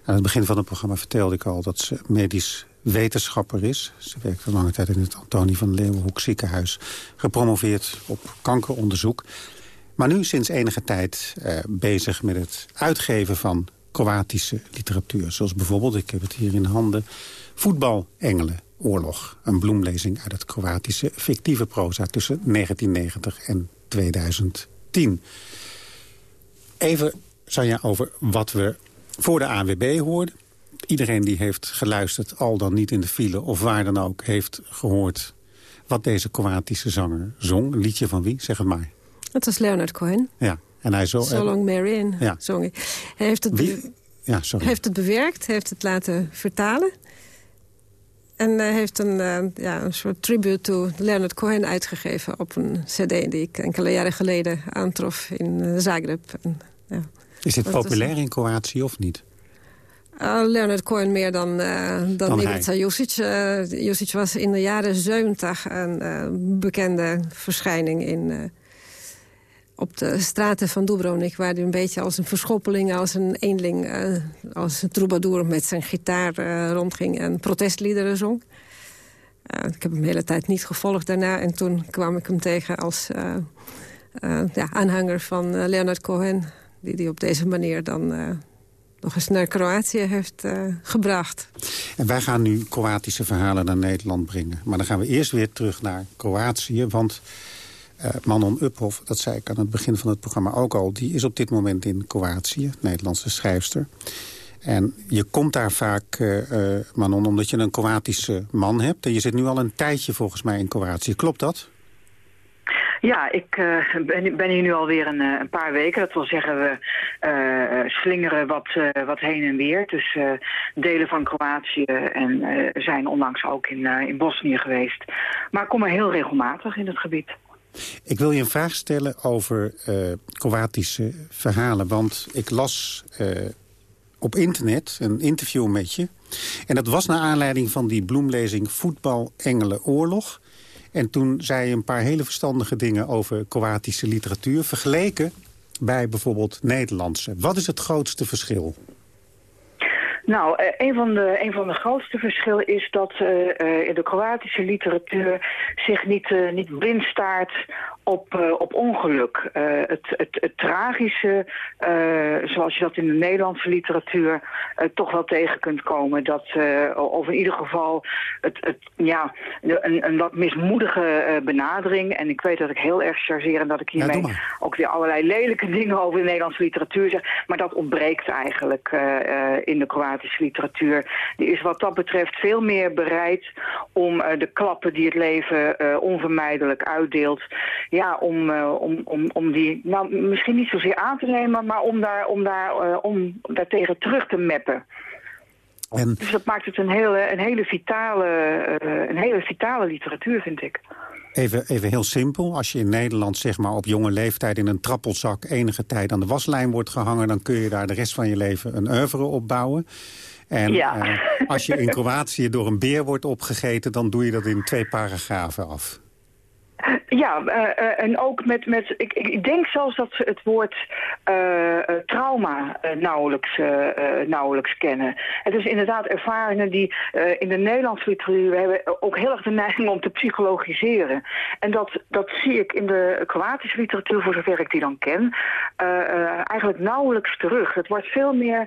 Aan het begin van het programma vertelde ik al dat ze medisch wetenschapper is. Ze werkte lange tijd in het Antonie van Leeuwenhoek ziekenhuis. Gepromoveerd op kankeronderzoek. Maar nu sinds enige tijd eh, bezig met het uitgeven van Kroatische literatuur. Zoals bijvoorbeeld, ik heb het hier in handen, Voetbalengelen Oorlog. Een bloemlezing uit het Kroatische fictieve proza tussen 1990 en 2010. Even, Sanja, over wat we voor de ANWB hoorden. Iedereen die heeft geluisterd, al dan niet in de file of waar dan ook... heeft gehoord wat deze Kroatische zanger zong. Een liedje van wie? Zeg het maar. Het was Leonard Cohen. Ja, en hij zo... So Long Marion Ja. zong hij. Heeft het, Wie? Ja, sorry. heeft het bewerkt, heeft het laten vertalen. En hij heeft een, eh, ja, een soort tribute to Leonard Cohen uitgegeven... op een cd die ik enkele jaren geleden aantrof in eh, Zagreb. En, ja. Is dit dat was- populair in Kroatië of niet? Uh, Leonard Cohen meer dan, eh dan, Dan Ivica Josic. Eh, Josic was in de jaren 70 een eh, bekende verschijning in, op de straten van Dubrovnik... waar hij een beetje als een verschoppeling, als een eenling... als een troubadour met zijn gitaar rondging en protestliederen zong. Ik heb hem de hele tijd niet gevolgd daarna. En toen kwam ik hem tegen als ja, aanhanger van Leonard Cohen... die die op deze manier dan... nog eens naar Kroatië heeft eh, gebracht. En wij gaan nu Kroatische verhalen naar Nederland brengen. Maar dan gaan we eerst weer terug naar Kroatië. Want eh, Manon Uphoff, dat zei ik aan het begin van het programma ook al... die is op dit moment in Kroatië, Nederlandse schrijfster. En je komt daar vaak, eh, Manon, omdat je een Kroatische man hebt. En je zit nu al een tijdje volgens mij in Kroatië. Klopt dat? Ja, ik eh, ben, ben hier nu alweer een, eh, een paar weken. Dat wil zeggen, we eh, slingeren wat, wat heen en weer. Dus delen van Kroatië en zijn onlangs ook in, in Bosnië geweest. Maar kom er heel regelmatig in het gebied. Ik wil je een vraag stellen over Kroatische verhalen. Want ik las op internet een interview met je. En dat was naar aanleiding van die bloemlezing Voetbal, Engelen, Oorlog. En toen zei je een paar hele verstandige dingen over Kroatische literatuur... vergeleken bij bijvoorbeeld Nederlandse. Wat is het grootste verschil? Nou, eh, een van de, een van de grootste verschillen is dat eh, eh, in de Kroatische literatuur zich niet, eh, niet blind op, eh, op ongeluk. Eh, het, het, het tragische, eh, zoals je dat in de Nederlandse literatuur toch wel tegen kunt komen. Dat, of in ieder geval het, het, ja, een, een wat mismoedige benadering. En ik weet dat ik heel erg chargeer en dat ik hiermee ook weer allerlei lelijke dingen over de Nederlandse literatuur zeg. Maar dat ontbreekt eigenlijk in de Kroatische literatuur. Die is wat dat betreft veel meer bereid om de klappen die het leven onvermijdelijk uitdeelt... Ja, om, eh, om, om, om die nou, misschien niet zozeer aan te nemen... maar om, daar, om, daar, eh, om daartegen terug te mappen. En Dus dat maakt het een hele, een hele, vitale, eh, een hele vitale literatuur, vind ik. even, even heel simpel. Als je in Nederland zeg maar, op jonge leeftijd in een trappelzak... enige tijd aan de waslijn wordt gehangen... dan kun je daar de rest van je leven een oeuvre op bouwen. En Ja. als je in Kroatië door een beer wordt opgegeten... dan doe je dat in twee paragrafen af. Ja, eh, eh, en ook met, met ik, ik denk zelfs dat ze het woord eh, trauma nauwelijks, nauwelijks kennen. Het is inderdaad ervaringen die in de Nederlandse literatuur hebben ook heel erg de neiging om te psychologiseren. En dat, dat zie ik in de Kroatische literatuur, voor zover ik die dan ken, eigenlijk nauwelijks terug. Het wordt veel meer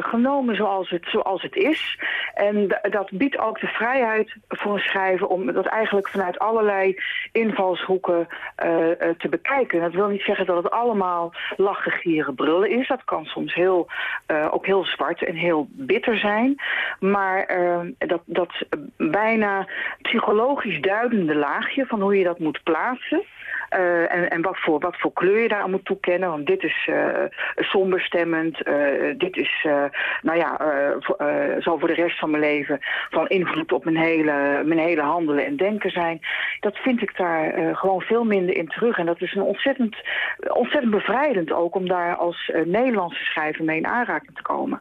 genomen zoals het, zoals het is. En dat biedt ook de vrijheid voor een schrijver om dat eigenlijk vanuit allerlei invalshoeken eh, eh, te bekijken. Dat wil niet zeggen dat het allemaal lachen, gieren, brullen is. Dat kan soms heel, eh, ook heel zwart en heel bitter zijn. Maar dat, dat bijna psychologisch duidende laagje van hoe je dat moet plaatsen... Eh, en en wat, voor, wat voor kleur je daar aan moet toekennen. Want dit is uh, somberstemmend. Uh, dit is, uh, nou ja, zal voor de rest van mijn leven van invloed op mijn hele, mijn hele handelen en denken zijn. Dat vind ik daar gewoon veel minder in terug. En dat is een ontzettend, ontzettend bevrijdend ook om daar als Nederlandse schrijver mee in aanraking te komen.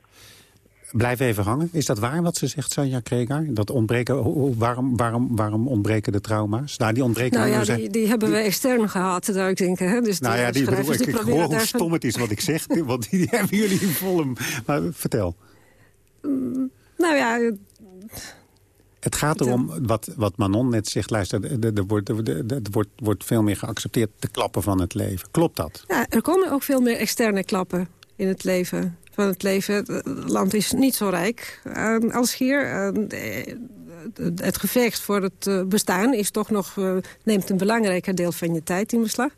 Blijf even hangen. Is dat waar wat ze zegt, Sanja Kregar? Dat ontbreken, hoe- waarom, waarom, waarom ontbreken de trauma's? Nou, die ontbreken... Nou ja, die, die hebben we extern gehad, zou ik denken. Hè? Dus nou ja, die, bedoel, ik, die ik hoor hoe stom het is wat ik zeg. Want die hebben jullie in volle... Maar vertel. Nou ja, Het gaat erom, wat, wat Manon net zegt, luister, er- wordt, wordt, wordt veel meer geaccepteerd, de klappen van het leven. Klopt dat? ja, er komen ook veel meer externe klappen in het leven. Van het leven. Het land is niet zo rijk eh, als hier. Eh, de- het gevecht voor het eh, bestaan is toch nog, eh, neemt een belangrijker deel van je tijd in beslag.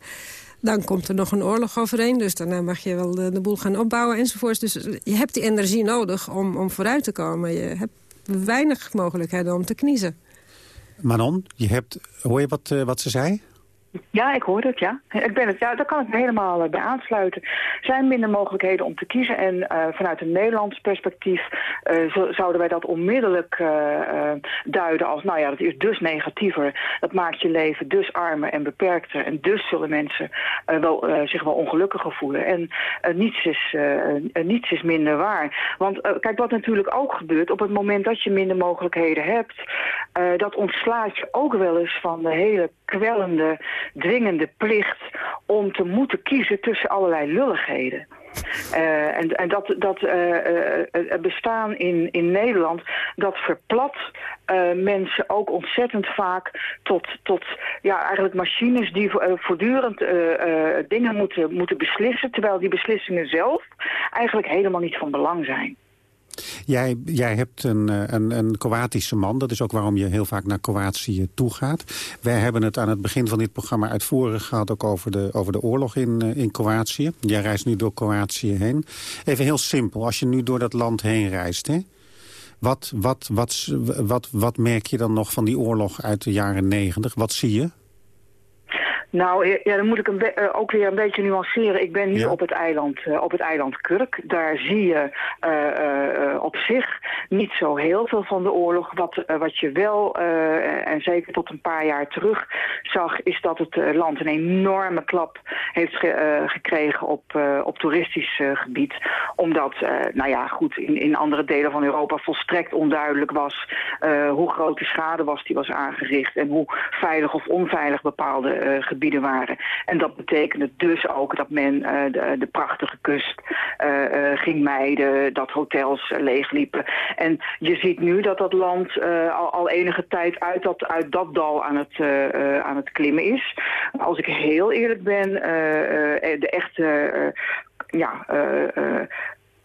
Dan komt er nog een oorlog overheen, dus daarna mag je wel de, boel gaan opbouwen enzovoorts. Dus je hebt die energie nodig om, om vooruit te komen. Je hebt weinig mogelijkheden om te kniezen. Manon, je hebt, hoor je wat, eh, wat ze zei? Ja, ik hoor het, ja. Ik ben het, ja, daar kan ik me helemaal eh, bij aansluiten. Er zijn minder mogelijkheden om te kiezen en eh, vanuit een Nederlands perspectief zo- zouden wij dat onmiddellijk duiden als, nou ja, dat is dus negatiever. Dat maakt je leven dus armer en beperkter en dus zullen mensen wel, zich wel ongelukkiger voelen. En niets, is, niets is minder waar. Want kijk, wat natuurlijk ook gebeurt, op het moment dat je minder mogelijkheden hebt, eh, dat ontslaat je ook wel eens van de hele kwellende, dwingende plicht om te moeten kiezen tussen allerlei lulligheden. Eh, en, en dat, dat eh, bestaan in, in Nederland, dat verplat mensen ook ontzettend vaak tot, tot ja, eigenlijk machines die vo- voortdurend dingen moeten, moeten beslissen, terwijl die beslissingen zelf eigenlijk helemaal niet van belang zijn. Jij, jij hebt een, eh, een, een Kroatische man. Dat is ook waarom je heel vaak naar Kroatië toe gaat. Wij hebben het aan het begin van dit programma uitvoerig gehad... ook over de, over de oorlog in, eh, in Kroatië. Jij reist nu door Kroatië heen. Even heel simpel, als je nu door dat land heen reist... Hè, wat, wat, wat, wat, wat merk je dan nog van die oorlog uit de jaren negentig? Wat zie je? Nou, ja, dan moet ik een eh, ook weer een beetje nuanceren. Ik ben nu Ja. op, het eiland, eh, op het eiland Kurk. Daar zie je eh, op zich niet zo heel veel van de oorlog. Wat, wat je wel, en zeker tot een paar jaar terug zag... is dat het land een enorme klap heeft ge- gekregen op, op toeristisch gebied. Omdat, nou ja, goed, in, in andere delen van Europa volstrekt onduidelijk was... hoe groot de schade was die was aangericht... en hoe veilig of onveilig bepaalde eh, waren. En dat betekende dus ook dat men eh, de, de prachtige kust eh, eh, ging mijden, dat hotels leegliepen. En je ziet nu dat dat land al, al enige tijd uit dat, uit dat dal aan het, aan het klimmen is. Als ik heel eerlijk ben, de echte... ja,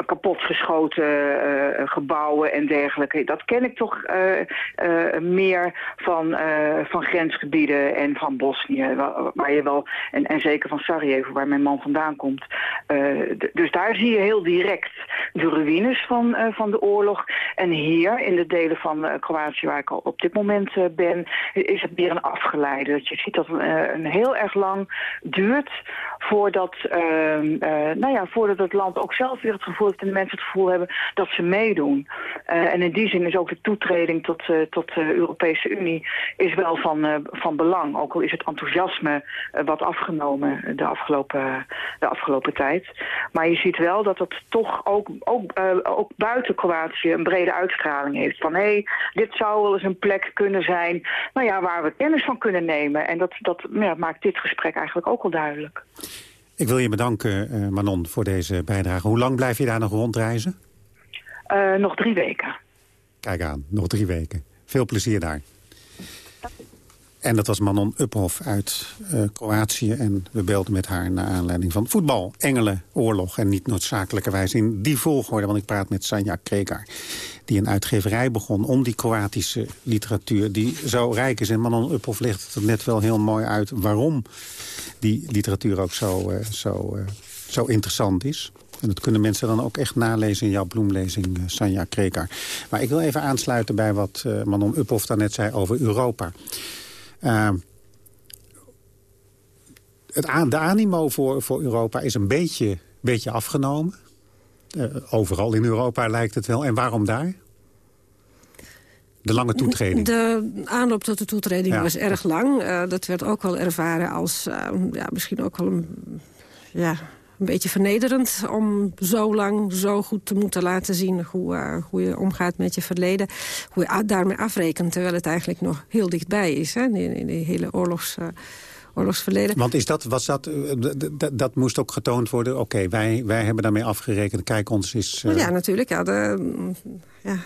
kapotgeschoten eh, gebouwen en dergelijke. Dat ken ik toch eh, meer van, van grensgebieden en van Bosnië. Waar, je wel, en, en zeker van Sarajevo, waar mijn man vandaan komt. Dus daar zie je heel direct de ruïnes van, eh, van de oorlog. En hier, in de delen van eh, Kroatië waar ik al op dit moment eh, ben, is het meer een afgeleide. Dat je ziet dat een heel erg lang duurt voordat, ehm, eh, nou ja, voordat het land ook zelf weer het gevoel heeft en de mensen het gevoel hebben dat ze meedoen. En in die zin is ook de toetreding tot, tot de Europese Unie is wel van, van belang. Ook al is het enthousiasme wat afgenomen de afgelopen, de afgelopen tijd. Maar je ziet wel dat het toch ook, ook, eh, ook buiten Kroatië een brede uitstraling heeft. Van hé, hey, dit zou wel eens een plek kunnen zijn nou ja, waar we kennis van kunnen nemen. En dat, dat ja, maakt dit gesprek eigenlijk ook al duidelijk. Ik wil je bedanken, eh, Manon, voor deze bijdrage. Hoe lang blijf je daar nog rondreizen? Eh, nog drie weken. Kijk aan, nog drie weken. Veel plezier daar. En dat was Manon Uphoff uit eh, Kroatië. En we belden met haar naar aanleiding van voetbal, engelen, oorlog... en niet noodzakelijkerwijs in die volgorde. Want ik praat met Sanja Krekar, die een uitgeverij begon... om die Kroatische literatuur, die zo rijk is. En Manon Uphoff legt het net wel heel mooi uit... waarom die literatuur ook zo, eh, zo, eh, zo interessant is. En dat kunnen mensen dan ook echt nalezen in jouw bloemlezing, Sanja Krekar. Maar ik wil even aansluiten bij wat Manon Uphoff daarnet zei over Europa. Uh, het de animo voor, voor Europa is een beetje, beetje afgenomen. Uh, overal in Europa lijkt het wel. En waarom daar? De lange toetreding. De aanloop tot de toetreding ja. was erg lang. Uh, dat werd ook wel ervaren als uh, ja, misschien ook wel een... Ja, een beetje vernederend om zo lang zo goed te moeten laten zien... hoe, uh, hoe je omgaat met je verleden, hoe je daarmee afrekent... terwijl het eigenlijk nog heel dichtbij is, hè, in die hele oorlogs... Uh, oorlogsverleden. Want is dat, was dat, dat moest ook getoond worden... oké, wij, wij hebben daarmee afgerekend, kijk ons is... Uh... Ja, natuurlijk. Ja, de, ja,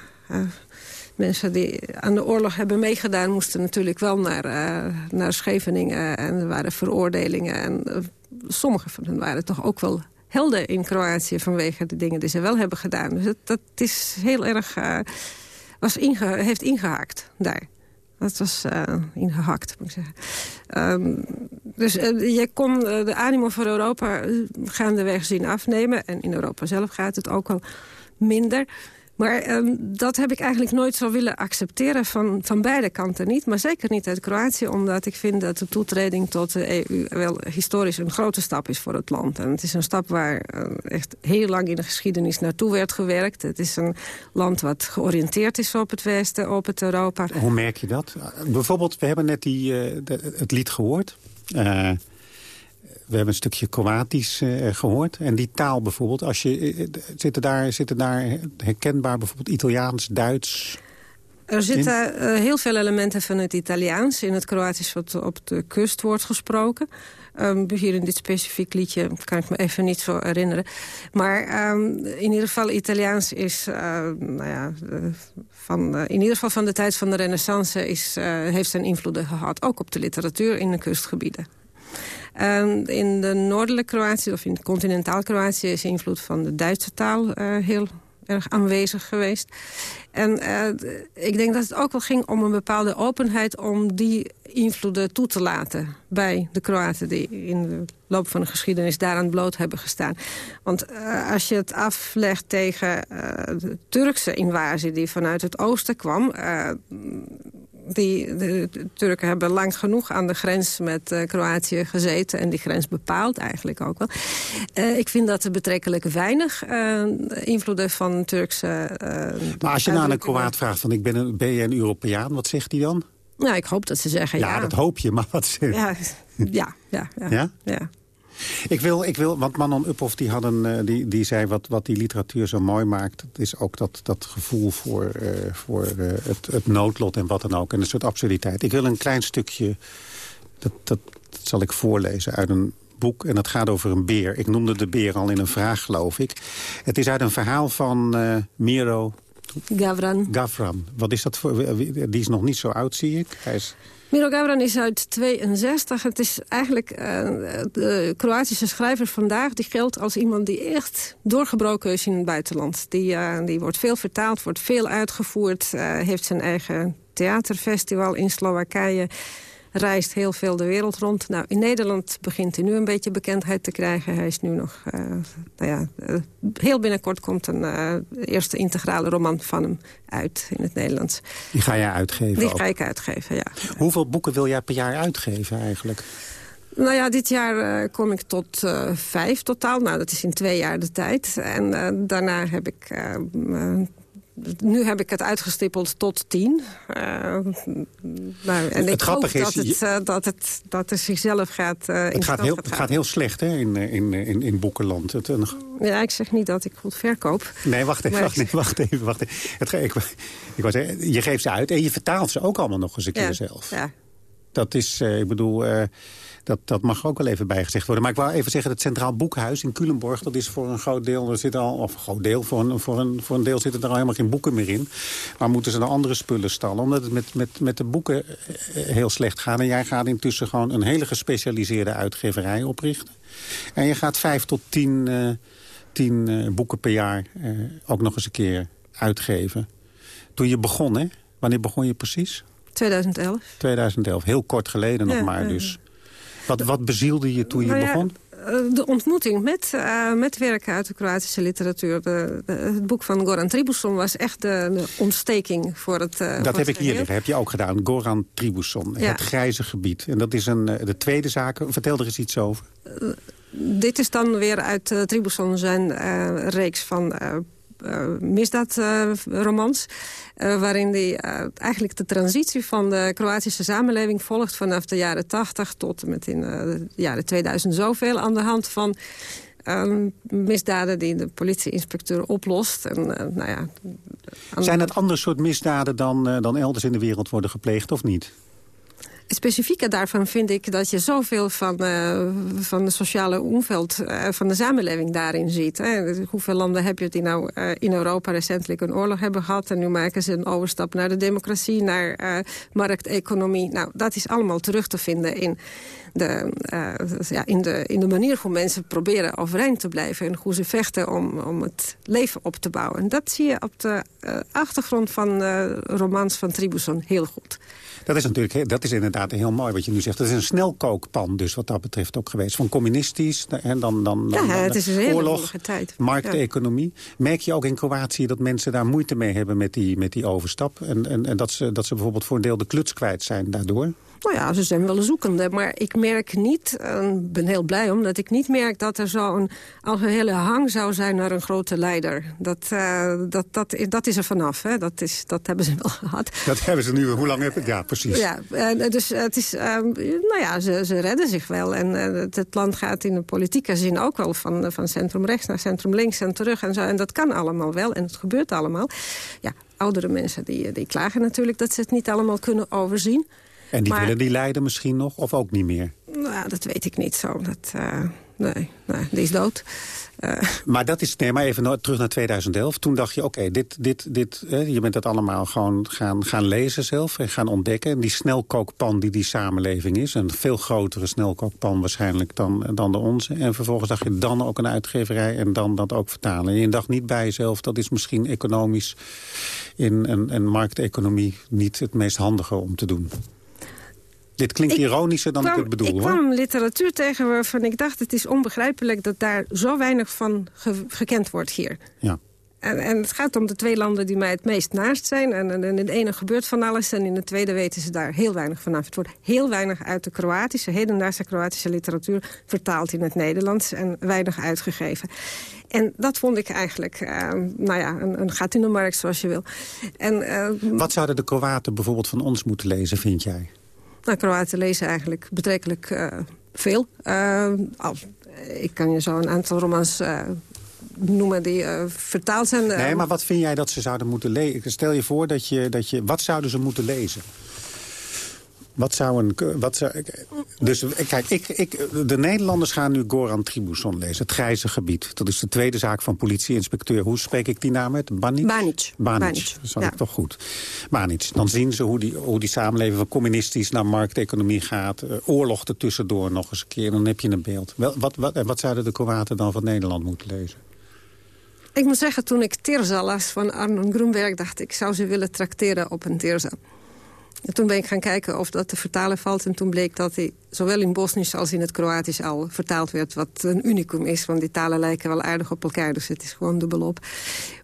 mensen die aan de oorlog hebben meegedaan... moesten natuurlijk wel naar, uh, naar Scheveningen en er waren veroordelingen. En sommige van hen waren toch ook wel helden in Kroatië... vanwege de dingen die ze wel hebben gedaan. Dus dat, is heel erg... Uh, was inge heeft ingehaakt daar. Dat was ingehakt, moet ik zeggen. Um, dus je kon de animo voor Europa gaandeweg zien afnemen. En in Europa zelf gaat het ook al minder... Maar um, dat heb ik eigenlijk nooit zo willen accepteren van, van beide kanten niet. Maar zeker niet uit Kroatië, omdat ik vind dat de toetreding tot de EU... wel historisch een grote stap is voor het land. En het is een stap waar uh, echt heel lang in de geschiedenis naartoe werd gewerkt. Het is een land wat georiënteerd is op het Westen, op het Europa. Hoe merk je dat? Bijvoorbeeld, we hebben net die, de, het lied gehoord... Uh, we hebben een stukje Kroatisch uh, gehoord. En die taal bijvoorbeeld, als je, uh, zitten, daar, zitten daar herkenbaar bijvoorbeeld Italiaans, Duits... Er zitten uh, heel veel elementen van het Italiaans in het Kroatisch wat op de kust wordt gesproken. Um, hier in dit specifiek liedje kan ik me even niet zo herinneren. Maar um, in ieder geval Italiaans is, nou ja, van, in ieder geval van de tijd van de renaissance is, heeft zijn invloeden gehad. Ook op de literatuur in de kustgebieden. Um, in de noordelijke Kroatië, of in continentaal Kroatië... is invloed van de Duitse taal uh, heel erg aanwezig geweest. En uh, ik denk dat het ook wel ging om een bepaalde openheid... om die invloeden toe te laten bij de Kroaten... die in de loop van de geschiedenis daaraan bloot hebben gestaan. Want uh, als je het aflegt tegen de Turkse invasie... die vanuit het oosten kwam die, de, Turken hebben lang genoeg aan de grens met uh, Kroatië gezeten... en die grens bepaalt eigenlijk ook wel. Uh, ik vind dat er betrekkelijk weinig uh, invloeden van Turkse... maar als je naar een Kroaat vraagt van ik ben, een, ben je een Europeaan, wat zegt hij dan? Nou, ik hoop dat ze zeggen ja. Ja, dat hoop je, maar wat. Ja, ja, ja. ja, ja? Ik wil, ik wil want Manon Uphoff die, hadden, die, die zei wat, wat die literatuur zo mooi maakt. Het is ook dat, dat gevoel voor, uh, voor uh, het, het noodlot en wat dan ook. En een soort absurditeit. Ik wil een klein stukje, dat, dat, dat zal ik voorlezen uit een boek. En dat gaat over een beer. Ik noemde de beer al in een vraag, geloof ik. Het is uit een verhaal van uh, Miro... Gavran. Gavran. Wat is dat voor... Die is nog niet zo oud, zie ik. Hij is... Miro Gavran is uit 62. Het is eigenlijk uh, de Kroatische schrijver vandaag. Die geldt als iemand die echt doorgebroken is in het buitenland. Die, uh, die wordt veel vertaald, wordt veel uitgevoerd. Uh, heeft zijn eigen theaterfestival in Slowakije reist heel veel de wereld rond. Nou, in Nederland begint hij nu een beetje bekendheid te krijgen. Hij is nu nog... Uh, nou ja, uh, heel binnenkort komt een uh, eerste integrale roman van hem uit in het Nederlands. Die ga jij uitgeven Die ook. ga ik uitgeven, ja. Hoeveel boeken wil jij per jaar uitgeven eigenlijk? Nou ja, dit jaar uh, kom ik tot uh, vijf totaal. Nou, dat is in twee jaar de tijd. En uh, daarna heb ik nu heb ik het uitgestippeld tot tien. Uh, nou, en ik hoop is, dat, het, uh, dat, het, dat het zichzelf gaat uh, het gaat heel, Het gaat heel slecht hè, in, in, in, in boekenland. Het, Ja, ik zeg niet dat ik goed verkoop. Nee, wacht even, wacht, even, wacht even. Wacht even. Het, ik, ik was, je geeft ze uit en je vertaalt ze ook allemaal nog eens een keer ja, zelf. Ja. Dat is, ik bedoel... Dat, dat mag ook wel even bijgezegd worden. Maar ik wou even zeggen, het Centraal Boekhuis in Culemborg... dat is voor een groot deel, er zit al, of een groot deel, voor een, voor, een, voor een deel zitten er al helemaal geen boeken meer in. Maar moeten ze dan andere spullen stallen? Omdat het met, met, met de boeken heel slecht gaat. En jij gaat intussen gewoon een hele gespecialiseerde uitgeverij oprichten. En je gaat vijf tot tien, tien boeken per jaar ook nog eens een keer uitgeven. Toen je begon, hè? Wanneer begon je precies? 2011. 2011, heel kort geleden nog ja, maar dus. Wat, wat bezielde je toen je nou begon? De ontmoeting met, uh, met werken uit de Kroatische literatuur. De, de, het boek van Goran Tribuson was echt de, de ontsteking voor het uh, Dat voor heb het ik hier liggen, heb je ook gedaan. Goran Tribuson, Ja. het grijze gebied. En dat is een, de tweede zaak. Vertel er eens iets over. dit is dan weer uit Tribuson zijn reeks van misdaadromans. Uh, waarin hij uh, eigenlijk de transitie van de Kroatische samenleving volgt... vanaf de jaren 80 tot met in de jaren 2000 zoveel aan de hand van ehm, misdaden die de politieinspecteur oplost. En, nou ja, Zijn het ander soort misdaden dan, dan elders in de wereld worden gepleegd of niet? Het specifieke daarvan vind ik dat je zoveel van, uh, van de sociale omveld uh, van de samenleving daarin ziet. Hè. Hoeveel landen heb je die nou uh, in Europa recentelijk een oorlog hebben gehad... en nu maken ze een overstap naar de democratie, naar markteconomie. Nou, dat is allemaal terug te vinden in de, ja, in de, in de manier hoe mensen proberen overeind te blijven... en hoe ze vechten om, om het leven op te bouwen. En dat zie je op de achtergrond van romans van Tribuson heel goed. Dat is natuurlijk dat is inderdaad heel mooi wat je nu zegt. Dat is een snelkookpan dus wat dat betreft ook geweest. Van communistisch en dan, dan, dan, ja, het is een hele oorlog, tijd. markteconomie. Merk je ook in Kroatië dat mensen daar moeite mee hebben met die, met die overstap? En, en, en dat, ze, dat ze bijvoorbeeld voor een deel de kluts kwijt zijn daardoor? Nou ja, ze zijn wel zoekende. Maar ik merk niet, en ben heel blij omdat ik niet merk... dat er zo'n algehele hang zou zijn naar een grote leider. Dat, uh, dat, dat, dat is er vanaf. Hè. Dat, is, dat hebben ze wel gehad. Dat hebben ze nu. Hoe lang hebben Ja, precies. Ja, uh, dus het is... Uh, nou ja, ze, ze redden zich wel. En het, het, land gaat in de politieke zin ook wel van, van centrum rechts naar centrum links en terug. En, zo. en dat kan allemaal wel. En het gebeurt allemaal. Ja, oudere mensen die, die klagen natuurlijk dat ze het niet allemaal kunnen overzien. En die willen die leiden misschien nog, of ook niet meer? Nou, dat weet ik niet zo. Dat, uh, nee, nee, die is dood. Uh. Maar dat is, nee, maar even terug naar 2011. Toen dacht je, oké, dit, dit, dit, je bent het allemaal gewoon gaan, gaan lezen zelf en gaan ontdekken. En die snelkookpan die die samenleving is, een veel grotere snelkookpan waarschijnlijk dan, dan de onze. En vervolgens dacht je dan ook een uitgeverij en dan dat ook vertalen. En je dacht niet bij jezelf, dat is misschien economisch in een, een markteconomie niet het meest handige om te doen. Dit klinkt ironischer dan kwam, ik het bedoel. Ik kwam literatuur tegen waarvan ik dacht... het is onbegrijpelijk dat daar zo weinig van gekend wordt hier. Ja. En, en, het gaat om de twee landen die mij het meest naast zijn. En, en, in de ene gebeurt van alles en in de tweede weten ze daar heel weinig vanaf. Het wordt heel weinig uit de Kroatische, hedendaagse Kroatische literatuur... vertaald in het Nederlands en weinig uitgegeven. En dat vond ik eigenlijk, uh, nou ja, een, een, gat in de markt zoals je wil. En, uh, Wat zouden de Kroaten bijvoorbeeld van ons moeten lezen, vind jij? Nou, Kroaten lezen eigenlijk betrekkelijk uh, veel. Uh, ik kan je zo een aantal romans uh, noemen die vertaald zijn. Nee, maar wat vind jij dat ze zouden moeten lezen? Stel je voor dat je, dat je... Wat zouden ze moeten lezen? Wat zou een... Wat zou, dus kijk, ik, ik, de Nederlanders gaan nu Goran Tribuson lezen. Het grijze gebied. Dat is de tweede zaak van politieinspecteur. Hoe spreek ik die naam uit? Banic? Banic. Banic. Dat ja. ik toch goed. Banic. Dan zien ze hoe die, hoe die samenleving van communistisch naar markteconomie gaat. Uh, oorlog ertussendoor nog eens een keer. Dan heb je een beeld. Wel, wat, wat, wat zouden de Kroaten dan van Nederland moeten lezen? Ik moet zeggen, toen ik Tirza las van Arnon Grunberg... dacht ik, zou ze willen trakteren op een Tirza. En toen ben ik gaan kijken of dat te vertalen valt. En toen bleek dat hij zowel in Bosnisch als in het Kroatisch al vertaald werd. Wat een unicum is, want die talen lijken wel aardig op elkaar. Dus het is gewoon dubbelop.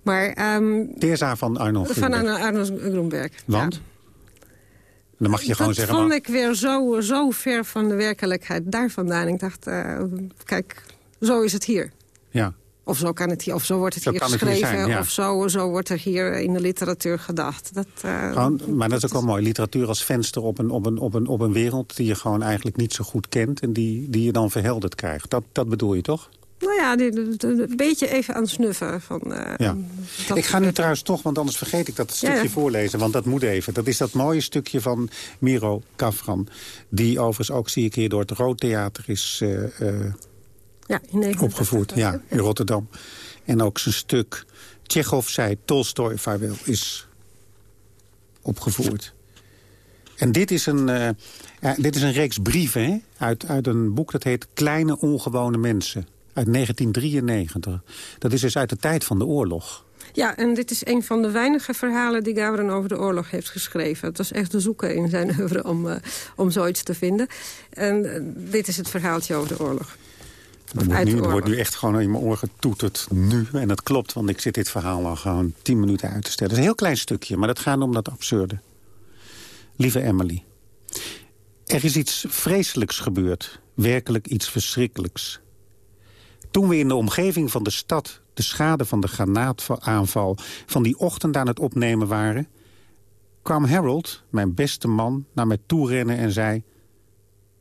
Maar, um, Teerza van Arno Van Arno Groenberg. Want? Ja. Dan mag je gewoon dat zeggen... vond maar... ik weer zo, zo ver van de werkelijkheid daar vandaan. Ik dacht, uh, kijk, zo is het hier. Ja. Of zo, kan het hier, of zo wordt het zo hier het geschreven. Hier zijn, ja. Of zo, zo wordt er hier in de literatuur gedacht. Dat, uh, gewoon, maar dat is ook wel mooi. Literatuur als venster op een, op, een, op, een, op een wereld die je gewoon eigenlijk niet zo goed kent. En die, die je dan verhelderd krijgt. Dat, dat bedoel je toch? Nou ja, een beetje even aan snuffen. Van, uh, ja. Ik ga nu trouwens toch, want anders vergeet ik dat stukje ja, ja. voorlezen. Want dat moet even. Dat is dat mooie stukje van Miro Kafran. Die overigens ook, zie ik hier, door het Roodtheater is... Uh, uh, ja, in opgevoerd, ja, in Rotterdam. En ook zijn stuk Tsjechov zei Tolstoy vaarwel is opgevoerd. En dit is een, uh, uh, dit is een reeks brieven hè? Uit, uit een boek dat heet Kleine Ongewone Mensen. Uit 1993. Dat is dus uit de tijd van de oorlog. Ja, en dit is een van de weinige verhalen die Gavran over de oorlog heeft geschreven. Het was echt de zoeken in zijn oeuvre om, uh, om zoiets te vinden. En dit is het verhaaltje over de oorlog. Er wordt, nu, wordt nu echt gewoon in mijn oor getoeterd. Nu. En dat klopt, want ik zit dit verhaal al gewoon tien minuten uit te stellen. Het is een heel klein stukje, maar dat gaat om dat absurde. Lieve Emily. Er is iets vreselijks gebeurd. Werkelijk iets verschrikkelijks. Toen we in de omgeving van de stad de schade van de granaataanval van die ochtend aan het opnemen waren... kwam Harold, mijn beste man, naar mij toe rennen en zei...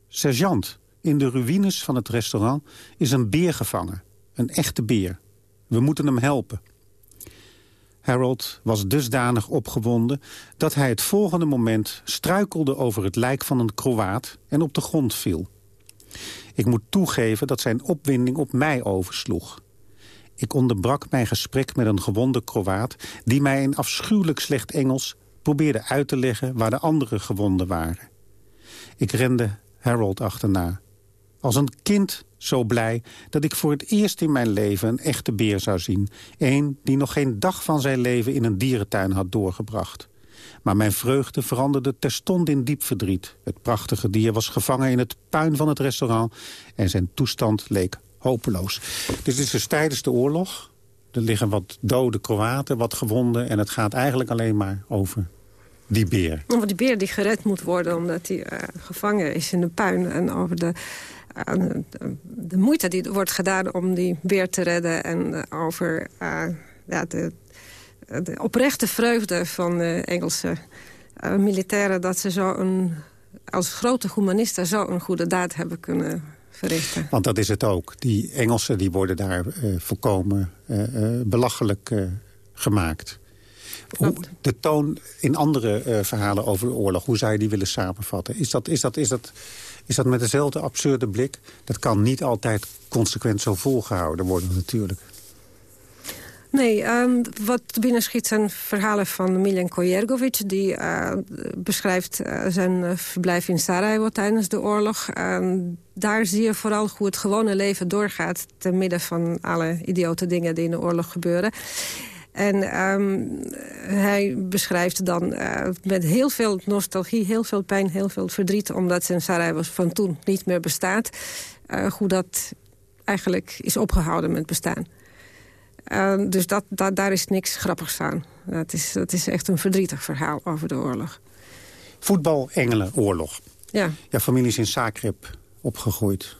Sergeant, in de ruïnes van het restaurant is een beer gevangen. Een echte beer. We moeten hem helpen. Harold was dusdanig opgewonden dat hij het volgende moment struikelde over het lijk van een Kroaat en op de grond viel. Ik moet toegeven dat zijn opwinding op mij oversloeg. Ik onderbrak mijn gesprek met een gewonde Kroaat... die mij in afschuwelijk slecht Engels probeerde uit te leggen... waar de andere gewonden waren. Ik rende Harold achterna. Als een kind zo blij dat ik voor het eerst in mijn leven een echte beer zou zien. Eén die nog geen dag van zijn leven in een dierentuin had doorgebracht. Maar mijn vreugde veranderde terstond in diep verdriet. Het prachtige dier was gevangen in het puin van het restaurant... en zijn toestand leek hopeloos. Dus dit is dus tijdens de oorlog. Er liggen wat dode Kroaten, wat gewonden... en het gaat eigenlijk alleen maar over die beer. Over die beer die gered moet worden omdat hij uh, gevangen is in de puin... en over de, uh, de moeite die wordt gedaan om die beer te redden... en uh, over ja, de, de, oprechte vreugde van de Engelse militairen... dat ze zo een, als grote humanisten zo een goede daad hebben kunnen verrichten. Want dat is het ook. Die Engelsen die worden daar volkomen belachelijk gemaakt. Hoe, de toon in andere uh, verhalen over de oorlog, hoe zou je die willen samenvatten? Is dat, is, dat, is, dat, is dat met dezelfde absurde blik? Dat kan niet altijd consequent zo volgehouden worden natuurlijk. Nee, um, wat binnen schiet zijn verhalen van Miljenko Jergovic... die uh, beschrijft uh, zijn verblijf in Sarajevo tijdens de oorlog. Uh, daar zie je vooral hoe het gewone leven doorgaat... te midden van alle idiote dingen die in de oorlog gebeuren. En um, hij beschrijft dan uh, met heel veel nostalgie, heel veel pijn, heel veel verdriet... omdat zijn Sarajevo van toen niet meer bestaat... Uh, hoe dat eigenlijk is opgehouden met bestaan. Uh, dus dat, dat, daar is niks grappigs aan. Dat is, dat is echt een verdrietig verhaal over de oorlog. Voetbal, Engelen, oorlog. Ja. Ja, familie is in Zagreb opgegroeid.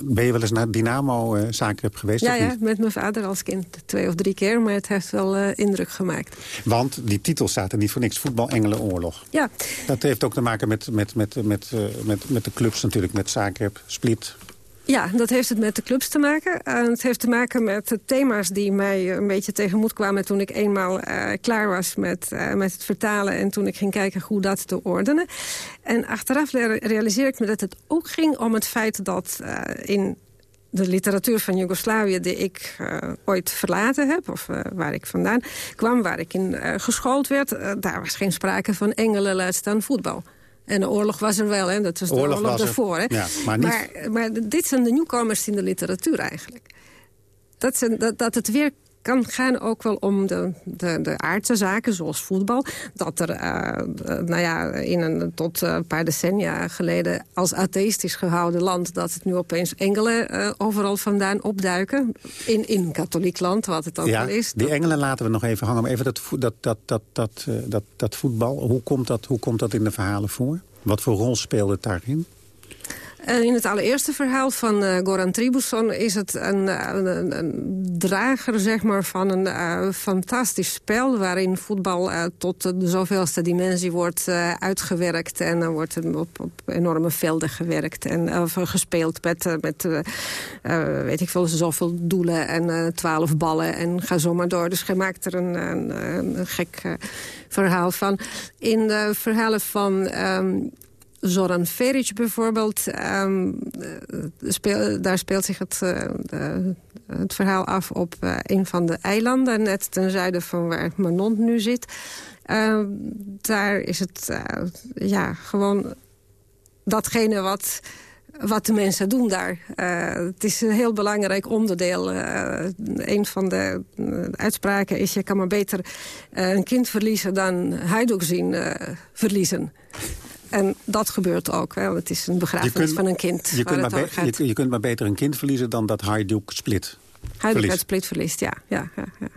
Ben je wel eens naar Dynamo uh, Zagreb geweest? Ja, ja, met mijn vader als kind twee of drie keer. Maar het heeft wel uh, indruk gemaakt. Want die titel staat er niet voor niks. Voetbal, Engelen, Oorlog. Ja. Dat heeft ook te maken met, met, met, met, uh, met, met de clubs natuurlijk. Met Zagreb, Split, ja, dat heeft het met de clubs te maken. Uh, het heeft te maken met de thema's die mij een beetje tegenmoet kwamen... toen ik eenmaal uh, klaar was met, met het vertalen... en toen ik ging kijken hoe dat te ordenen. En achteraf realiseer ik me dat het ook ging om het feit dat in de literatuur van Joegoslavië die ik ooit verlaten heb... of waar ik vandaan kwam, waar ik in geschoold werd... daar was geen sprake van engelen, laat staan voetbal. En de oorlog was er wel, hè? dat was de oorlog, oorlog daarvoor. Hè? Ja, maar, niet... maar, maar, dit zijn de nieuwkomers in de literatuur eigenlijk. Dat, zijn, dat, dat het weer kan gaan ook wel om de, de, de aardse zaken, zoals voetbal. Dat er, uh, nou ja, in een, tot een paar decennia geleden als atheïstisch gehouden land... dat het nu opeens engelen uh, overal vandaan opduiken. In, in katholiek land, wat het ook ja, wel is. Die engelen laten we nog even hangen. Maar even dat, dat, dat, dat, dat, dat, dat voetbal, hoe komt dat, hoe komt dat in de verhalen voor? Wat voor rol speelde het daarin? Uh, in het allereerste verhaal van uh, Goran Tribuson is het een, een, drager zeg maar, van een uh, fantastisch spel... waarin voetbal tot de zoveelste dimensie wordt uitgewerkt... en dan wordt op, op, enorme velden gewerkt en gespeeld met, met weet ik veel, zoveel doelen en twaalf ballen... en ga zo maar door. Dus je maakt er een, een, gek verhaal van. In de verhalen van... Um, Zoran Feric bijvoorbeeld, um, speel, daar speelt zich het, het verhaal af op uh, een van de eilanden... net ten zuiden van waar Manon nu zit. Uh, daar is het ja, gewoon datgene wat wat de mensen doen daar. Uh, het is een heel belangrijk onderdeel. Uh, een van de uitspraken is... je kan maar beter een kind verliezen dan huidoek zien verliezen. En dat gebeurt ook. Hè. Het is een begrafenis van een kind. Je kunt, maar je, je, kunt maar beter een kind verliezen dan dat Hajduk split. Hajduk uit split verliest, ja. ja, ja, ja.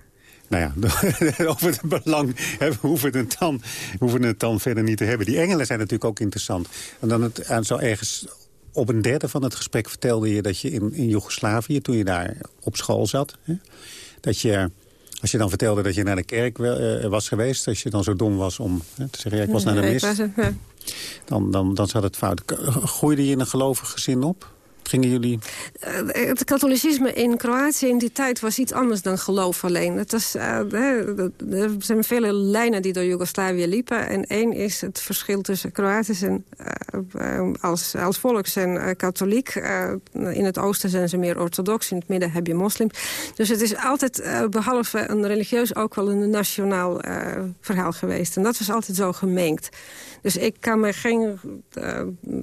Nou ja, over het belang we hoeven het, dan, hoeven het dan verder niet te hebben. Die engelen zijn natuurlijk ook interessant. En dan het, en zo ergens op een derde van het gesprek vertelde je dat je in, in Joegoslavië, toen je daar op school zat... Hè, dat je als je dan vertelde dat je naar de kerk uh, was geweest... als je dan zo dom was om hè, te zeggen, ja, ik was naar de mis... Ja, dan, dan, dan zat het fout. Groeide je in een gelovig gezin op? Gingen jullie... Uh, het katholicisme in Kroatië in die tijd was iets anders dan geloof alleen. Het was, uh, er zijn vele lijnen die door Joegoslavië liepen. En één is het verschil tussen Kroatisch en uh, als, als volk zijn katholiek. in het oosten zijn ze meer orthodox, in het midden heb je moslims. Dus het is altijd, behalve een religieus, ook wel een nationaal verhaal geweest. En dat was altijd zo gemengd. Dus ik kan me geen,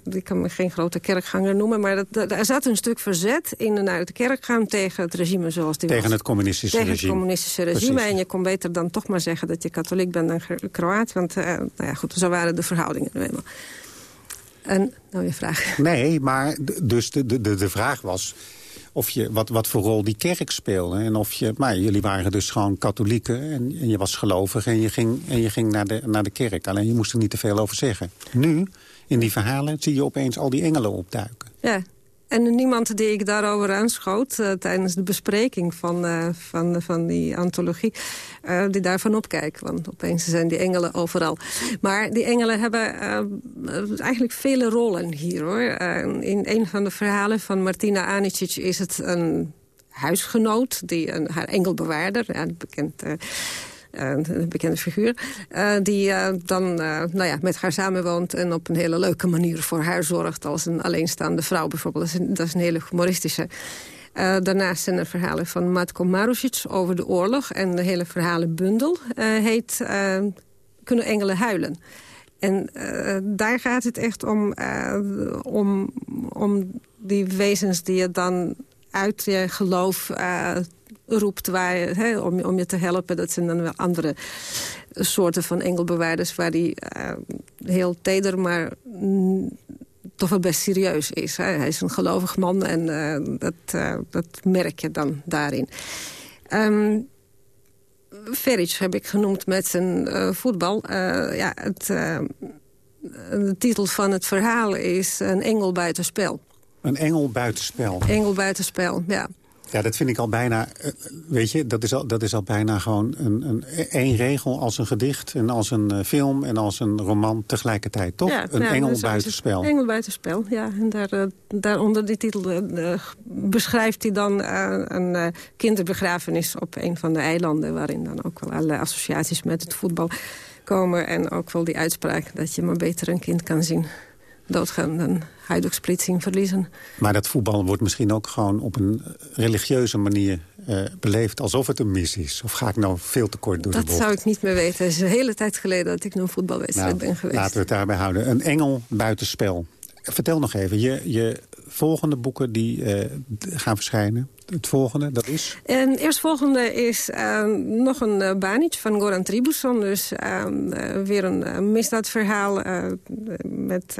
ik kan me geen grote kerkganger noemen... maar dat, er zat een stuk verzet in en uit de kerk gaan tegen het regime zoals die tegen Het communistische tegen regime. het communistische regime. En je kon beter dan toch maar zeggen dat je katholiek bent dan Kroaat. Want uh, nou ja, goed, zo waren de verhoudingen nu eenmaal. En, nou je vraag. Nee, maar dus de, de, de vraag was of je, wat, wat voor rol die kerk speelde. En of je, maar jullie waren dus gewoon katholieken en, en, je was gelovig en je ging, en je ging naar, de, naar de kerk. Alleen je moest er niet te veel over zeggen. Nu, in die verhalen, zie je opeens al die engelen opduiken. Ja, en niemand die ik daarover aanschoot uh, tijdens de bespreking van, uh, van, van die antologie... Uh, die daarvan opkijken, want opeens zijn die engelen overal. Maar die engelen hebben eigenlijk vele rollen hier, hoor. in een van de verhalen van Martina Anicic is het een huisgenoot... die een, haar engelbewaarder, ja, bekend eh, een bekende figuur, uh, die uh, dan nou ja, met haar samenwoont... en op een hele leuke manier voor haar zorgt als een alleenstaande vrouw bijvoorbeeld. Dat is een, dat is een hele humoristische... daarnaast zijn er verhalen van Matko Marusic over de oorlog. En de hele verhalenbundel heet Kunnen engelen huilen? En daar gaat het echt om, om, om die wezens die je dan uit je geloof roept waar, hè, om, om je te helpen. Dat zijn dan wel andere soorten van engelbewaarders... waar die uh, heel teder, maar mm, toch wel best serieus is. Hè. Hij is een gelovig man en uh, dat, uh, dat merk je dan daarin. Um, heb ik genoemd met zijn voetbal. ja, het, de titel van het verhaal is Een engel buitenspel. Een engel buitenspel. Engel buitenspel, ja. Ja, dat vind ik al bijna, eh, weet je, dat is al, dat is al bijna gewoon een, een, één regel als een gedicht... en als een uh, film en als een roman tegelijkertijd, toch? Ja, een ja, engel buitenspel. Een engel buitenspel, ja. En daar, uh, daar onder die titel uh, beschrijft hij dan een kinderbegrafenis op een van de eilanden... waarin dan ook wel allerlei associaties met het voetbal komen... en ook wel die uitspraak dat je maar beter een kind kan zien doodgaan dan huidugsplitsing verliezen. Maar dat voetbal wordt misschien ook gewoon op een religieuze manier uh, beleefd... alsof het een mis is? Of ga ik nou veel te kort door dat de bocht? Dat zou ik niet meer weten. Het is een hele tijd geleden dat ik naar een voetbalwedstrijd nou, ben geweest. Laten we het daarbij houden. Een engel buitenspel. Vertel nog even, je, je volgende boeken die uh, gaan verschijnen. Het volgende, dat is? En eerstvolgende is uh, nog een uh, van Goran Tribuson. Dus weer een misdaadverhaal met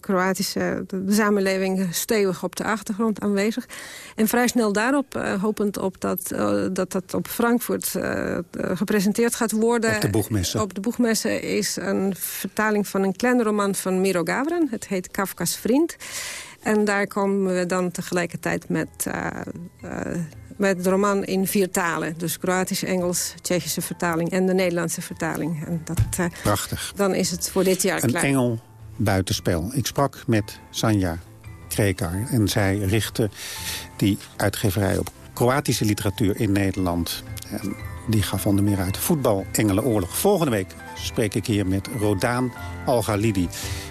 Kroatische samenleving stevig op de achtergrond aanwezig. En vrij snel daarop, hopend op dat, dat dat op Frankfurt gepresenteerd gaat worden. Op de boegmessen. Op de boegmessen is een vertaling van een kleine roman van Miro Gavran. Het heet Kafka's Vriend. En daar komen we dan tegelijkertijd met, uh, uh, met de roman in vier talen. Dus Kroatisch, Engels, Tsjechische vertaling en de Nederlandse vertaling. En dat, uh, Prachtig. Dan is het voor dit jaar Een klaar. Een engel buitenspel. Ik sprak met Sanja Krekar. En zij richtte die uitgeverij op Kroatische literatuur in Nederland. En die gaf onder meer uit Voetbal, Engelen, Oorlog. Volgende week spreek ik hier met Rodaan Al-Ghalidi.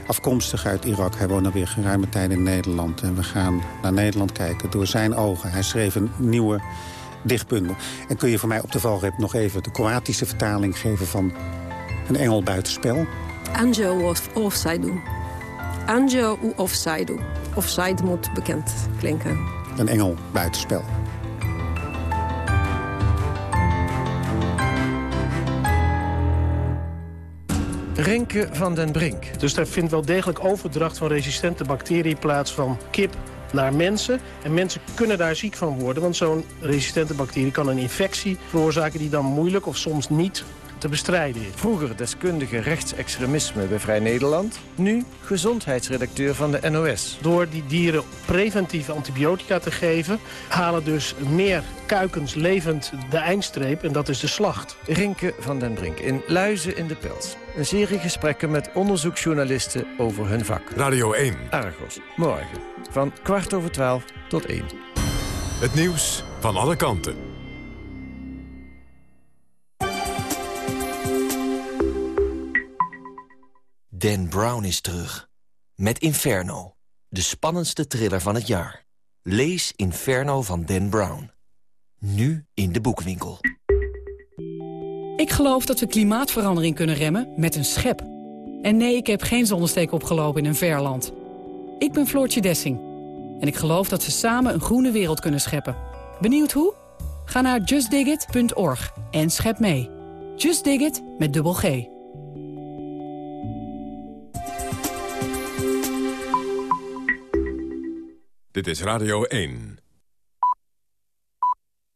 Afkomstig uit Irak. Hij woont alweer geruime tijd in Nederland. En we gaan naar Nederland kijken door zijn ogen. Hij schreef een nieuwe dichtbundel. En kun je voor mij op de valreep nog even de Kroatische vertaling geven van een engel buitenspel? Anjo of offside. Anjo u offside. Offside moet bekend klinken. Een engel buitenspel. Renke van den Brink. Dus daar vindt wel degelijk overdracht van resistente bacteriën plaats van kip naar mensen. En mensen kunnen daar ziek van worden, want zo'n resistente bacterie kan een infectie veroorzaken die dan moeilijk of soms niet te bestrijden is. Vroeger deskundige rechtsextremisme bij Vrij Nederland. Nu gezondheidsredacteur van de NOS. Door die dieren preventieve antibiotica te geven... halen dus meer kuikens levend de eindstreep en dat is de slacht. Rinke van den Brink in Luizen in de Pels. Een serie gesprekken met onderzoeksjournalisten over hun vak. Radio 1. Argos, morgen. Van kwart over twaalf tot één. Het nieuws van alle kanten. Dan Brown is terug. Met Inferno. De spannendste thriller van het jaar. Lees Inferno van Dan Brown. Nu in de boekwinkel. Ik geloof dat we klimaatverandering kunnen remmen met een schep. En nee, ik heb geen zonnesteek opgelopen in een ver land. Ik ben Floortje Dessing. En ik geloof dat we samen een groene wereld kunnen scheppen. Benieuwd hoe? Ga naar justdigit.org en schep mee. Just Dig It met dubbel G. Dit is Radio 1.